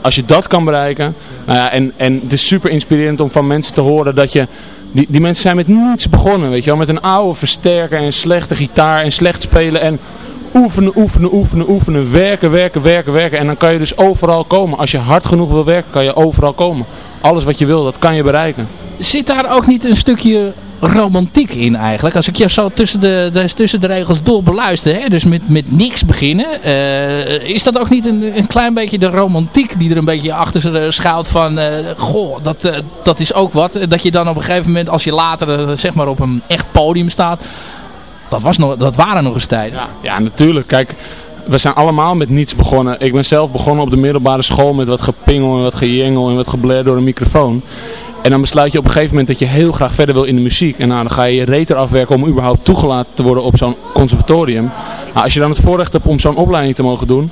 Speaker 15: Als je dat kan bereiken. Nou ja, en, en het is super inspirerend om van mensen te horen dat je... Die, die mensen zijn met niets begonnen, weet je wel. Met een oude versterker en slechte gitaar en slecht spelen en oefenen, oefenen, oefenen, oefenen, werken, werken, werken, werken. En dan kan je dus overal komen. Als je hard genoeg wil werken, kan je overal komen. Alles wat je wil, dat kan je bereiken.
Speaker 4: Zit daar ook niet een stukje romantiek in eigenlijk? Als ik jou zo tussen de, tussen de regels door beluister, hè? dus met, met niks beginnen. Uh, is dat ook niet een, een klein beetje de romantiek die er een beetje achter schuilt van... Uh, goh, dat, dat is ook wat. Dat je dan op een gegeven moment, als je later zeg maar op een echt podium staat dat, was nog, dat waren nog eens tijden.
Speaker 15: Ja, ja, natuurlijk. Kijk, we zijn allemaal met niets begonnen. Ik ben zelf begonnen op de middelbare school met wat gepingel en wat gejengel en wat gebler door een microfoon. En dan besluit je op een gegeven moment dat je heel graag verder wil in de muziek. En nou, dan ga je je reter afwerken om überhaupt toegelaten te worden op zo'n conservatorium. Nou, als je dan het voorrecht hebt om zo'n opleiding te mogen doen,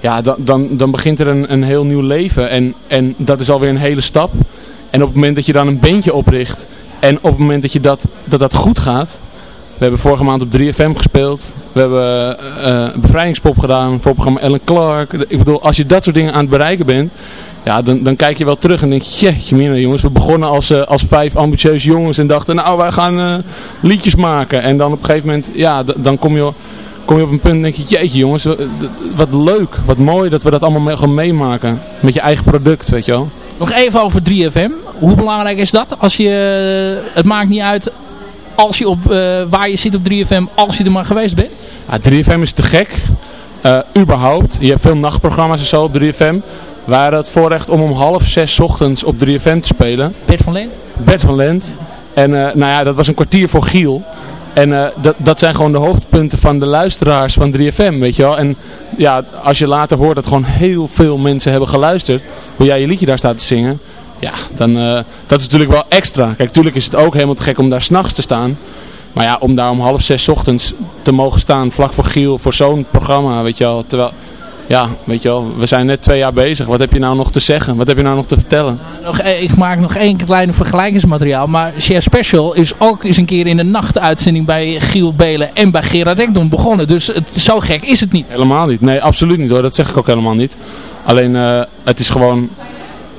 Speaker 15: ja, dan, dan, dan begint er een, een heel nieuw leven. En, en dat is alweer een hele stap. En op het moment dat je dan een beentje opricht en op het moment dat je dat, dat, dat goed gaat, we hebben vorige maand op 3FM gespeeld. We hebben uh, bevrijdingspop gedaan voor het programma Ellen Clark. Ik bedoel, als je dat soort dingen aan het bereiken bent, ja, dan, dan kijk je wel terug en denk je, jeetje mina jongens, we begonnen als, uh, als vijf ambitieuze jongens en dachten, nou wij gaan liedjes maken. En dan op een gegeven moment, ja, dan kom je, kom je op een punt en denk je, jeetje jongens, wat leuk, wat mooi dat we dat allemaal gaan meemaken. Met je eigen product, weet je wel.
Speaker 4: Nog even over 3FM. Hoe belangrijk is dat? Als je, het maakt niet uit als je op, uh, waar je zit op 3FM, als je er maar geweest bent?
Speaker 15: Ja, 3FM is te gek. Uh, überhaupt. Je hebt veel nachtprogramma's en zo op 3FM. We hadden het voorrecht om om half zes ochtends op 3FM te spelen.
Speaker 4: Bert van Lent?
Speaker 15: Bert van Lent. En uh, nou ja, dat was een kwartier voor Giel. En uh, dat, dat zijn gewoon de hoogtepunten van de luisteraars van 3FM, weet je wel. En ja, als je later hoort dat gewoon heel veel mensen hebben geluisterd, hoe jij je liedje daar staat te zingen, ja, dan, uh, dat is natuurlijk wel extra. Kijk, natuurlijk is het ook helemaal te gek om daar s'nachts te staan. Maar ja, om daar om half zes ochtends te mogen staan, vlak voor Giel, voor zo'n programma, weet je wel. Terwijl, ja, weet je wel, we zijn net twee jaar bezig. Wat heb je nou nog te zeggen? Wat heb je nou nog te vertellen?
Speaker 4: Nog, e- ik maak nog één kleine vergelijkingsmateriaal. Maar Share Special is ook eens een keer in de nachtuitzending bij Giel Belen en bij Gerard Ekdom begonnen. Dus het, zo gek is het niet.
Speaker 15: Helemaal niet. Nee, absoluut niet hoor. Dat zeg ik ook helemaal niet. Alleen, uh, het is gewoon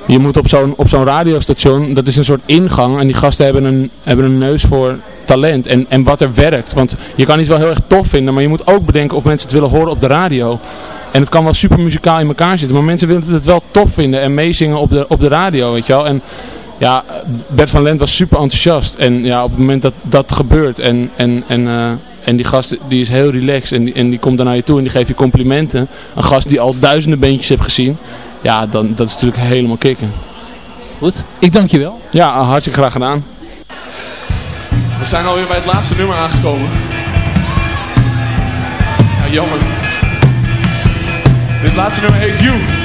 Speaker 15: je moet op zo'n zo'n radiostation, dat is een soort ingang en die gasten hebben een, hebben een neus voor talent en, en wat er werkt. Want je kan iets wel heel erg tof vinden, maar je moet ook bedenken of mensen het willen horen op de radio. En het kan wel super muzikaal in elkaar zitten, maar mensen willen het wel tof vinden en meezingen op de, op de radio, weet je wel. En ja, Bert van Lent was super enthousiast en ja, op het moment dat dat gebeurt en, en, en, uh, en die gast die is heel relaxed en die, en die komt dan naar je toe en die geeft je complimenten. Een gast die al duizenden beentjes heeft gezien ja, dan, dat is natuurlijk helemaal kicken.
Speaker 4: Goed, ik dank je wel.
Speaker 15: Ja, hartstikke graag gedaan.
Speaker 16: We zijn alweer bij het laatste nummer aangekomen. Ja, jammer. Dit laatste nummer heet You.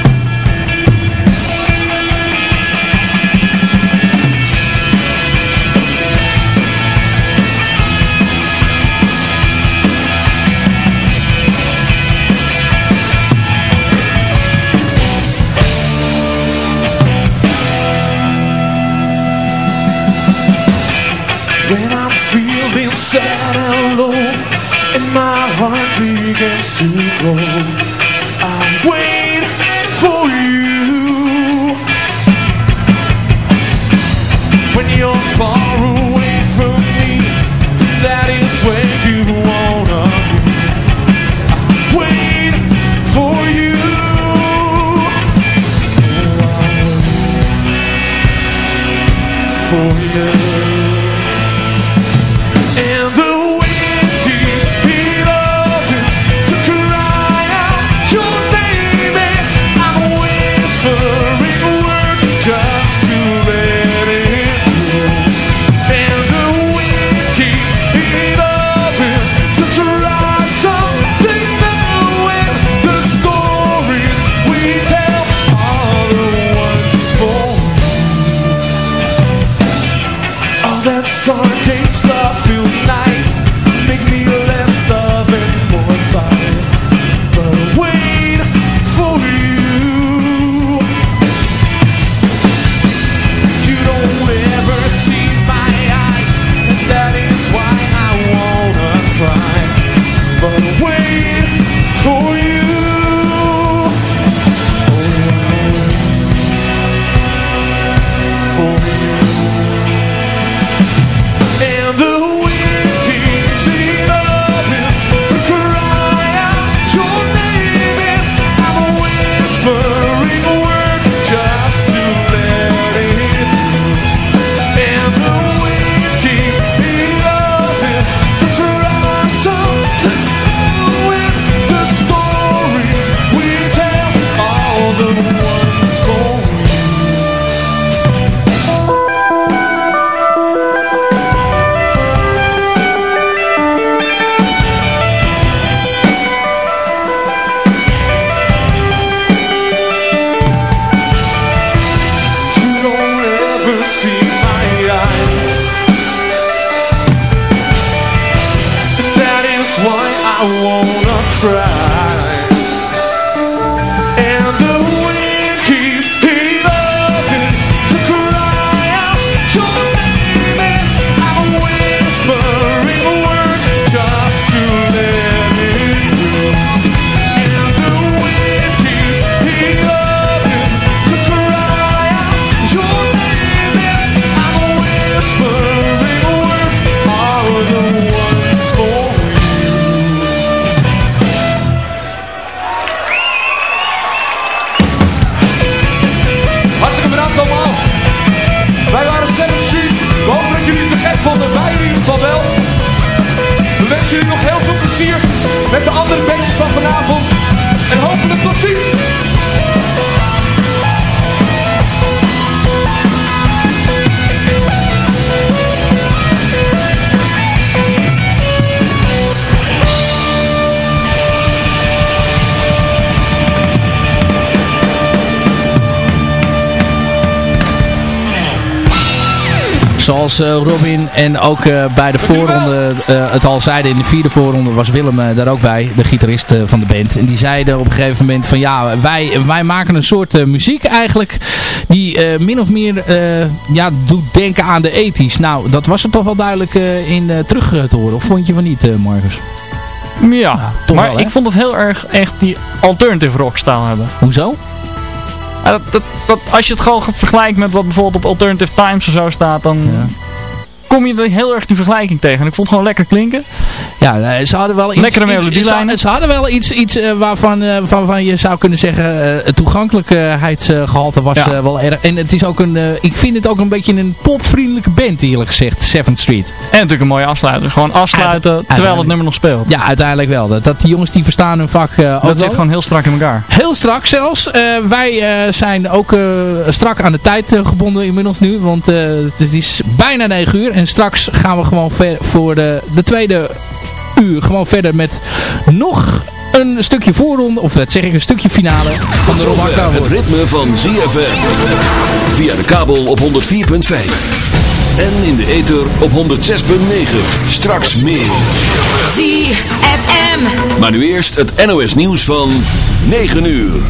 Speaker 14: Sad and low And my heart begins to grow. I wait
Speaker 6: van vanavond. En hopelijk tot ziens.
Speaker 4: Zoals eh, Robin en ook eh, bij de voorronde eh, het al zeiden in de vierde voorronde was Willem daar ook bij, de gitarist van de band. En die zeiden op een gegeven moment van ja, wij, wij maken een soort muziek eigenlijk die min of meer ja, doet denken aan de ethisch. Nou, dat was er toch wel duidelijk in terug te horen. Of vond je van niet, Marcus?
Speaker 11: Ja, maar
Speaker 4: wel,
Speaker 11: ik vond het heel erg echt die alternative rock stijl hebben.
Speaker 4: Hoezo?
Speaker 11: Dat, dat, dat, als je het gewoon vergelijkt met wat bijvoorbeeld op Alternative Times of zo staat, dan kom je er heel erg die vergelijking tegen. En ik vond het gewoon lekker klinken.
Speaker 4: Ja, eh, ze hadden wel iets,
Speaker 11: Lekkere melodielijnen.
Speaker 4: ze, hadden wel iets, iets eh, waarvan, eh, waarvan je zou kunnen zeggen eh, het toegankelijkheidsgehalte was
Speaker 11: Ja.
Speaker 4: eh, wel erg. En het is ook een, eh, ik vind het ook een beetje een popvriendelijke band eerlijk gezegd, 7th Street.
Speaker 11: En natuurlijk een mooie afsluiter. Gewoon afsluiten terwijl het nummer nog speelt.
Speaker 4: Ja, uiteindelijk wel. Dat, dat die jongens die verstaan hun vak eh, ook
Speaker 11: Dat zit
Speaker 4: wel.
Speaker 11: gewoon heel strak in elkaar.
Speaker 4: Heel strak zelfs. Eh, wij eh, zijn ook eh, strak aan de tijd eh, gebonden inmiddels nu. Want eh, het is bijna 9 uur. En straks gaan we gewoon ver voor de, de tweede uur gewoon verder met nog een stukje voorronde. Of wat zeg ik, een stukje finale van de Hakka
Speaker 2: het ritme van ZFM. Via de kabel op 104.5. En in de ether op 106.9. Straks meer.
Speaker 13: ZFM.
Speaker 2: Maar nu eerst het NOS nieuws van 9 uur.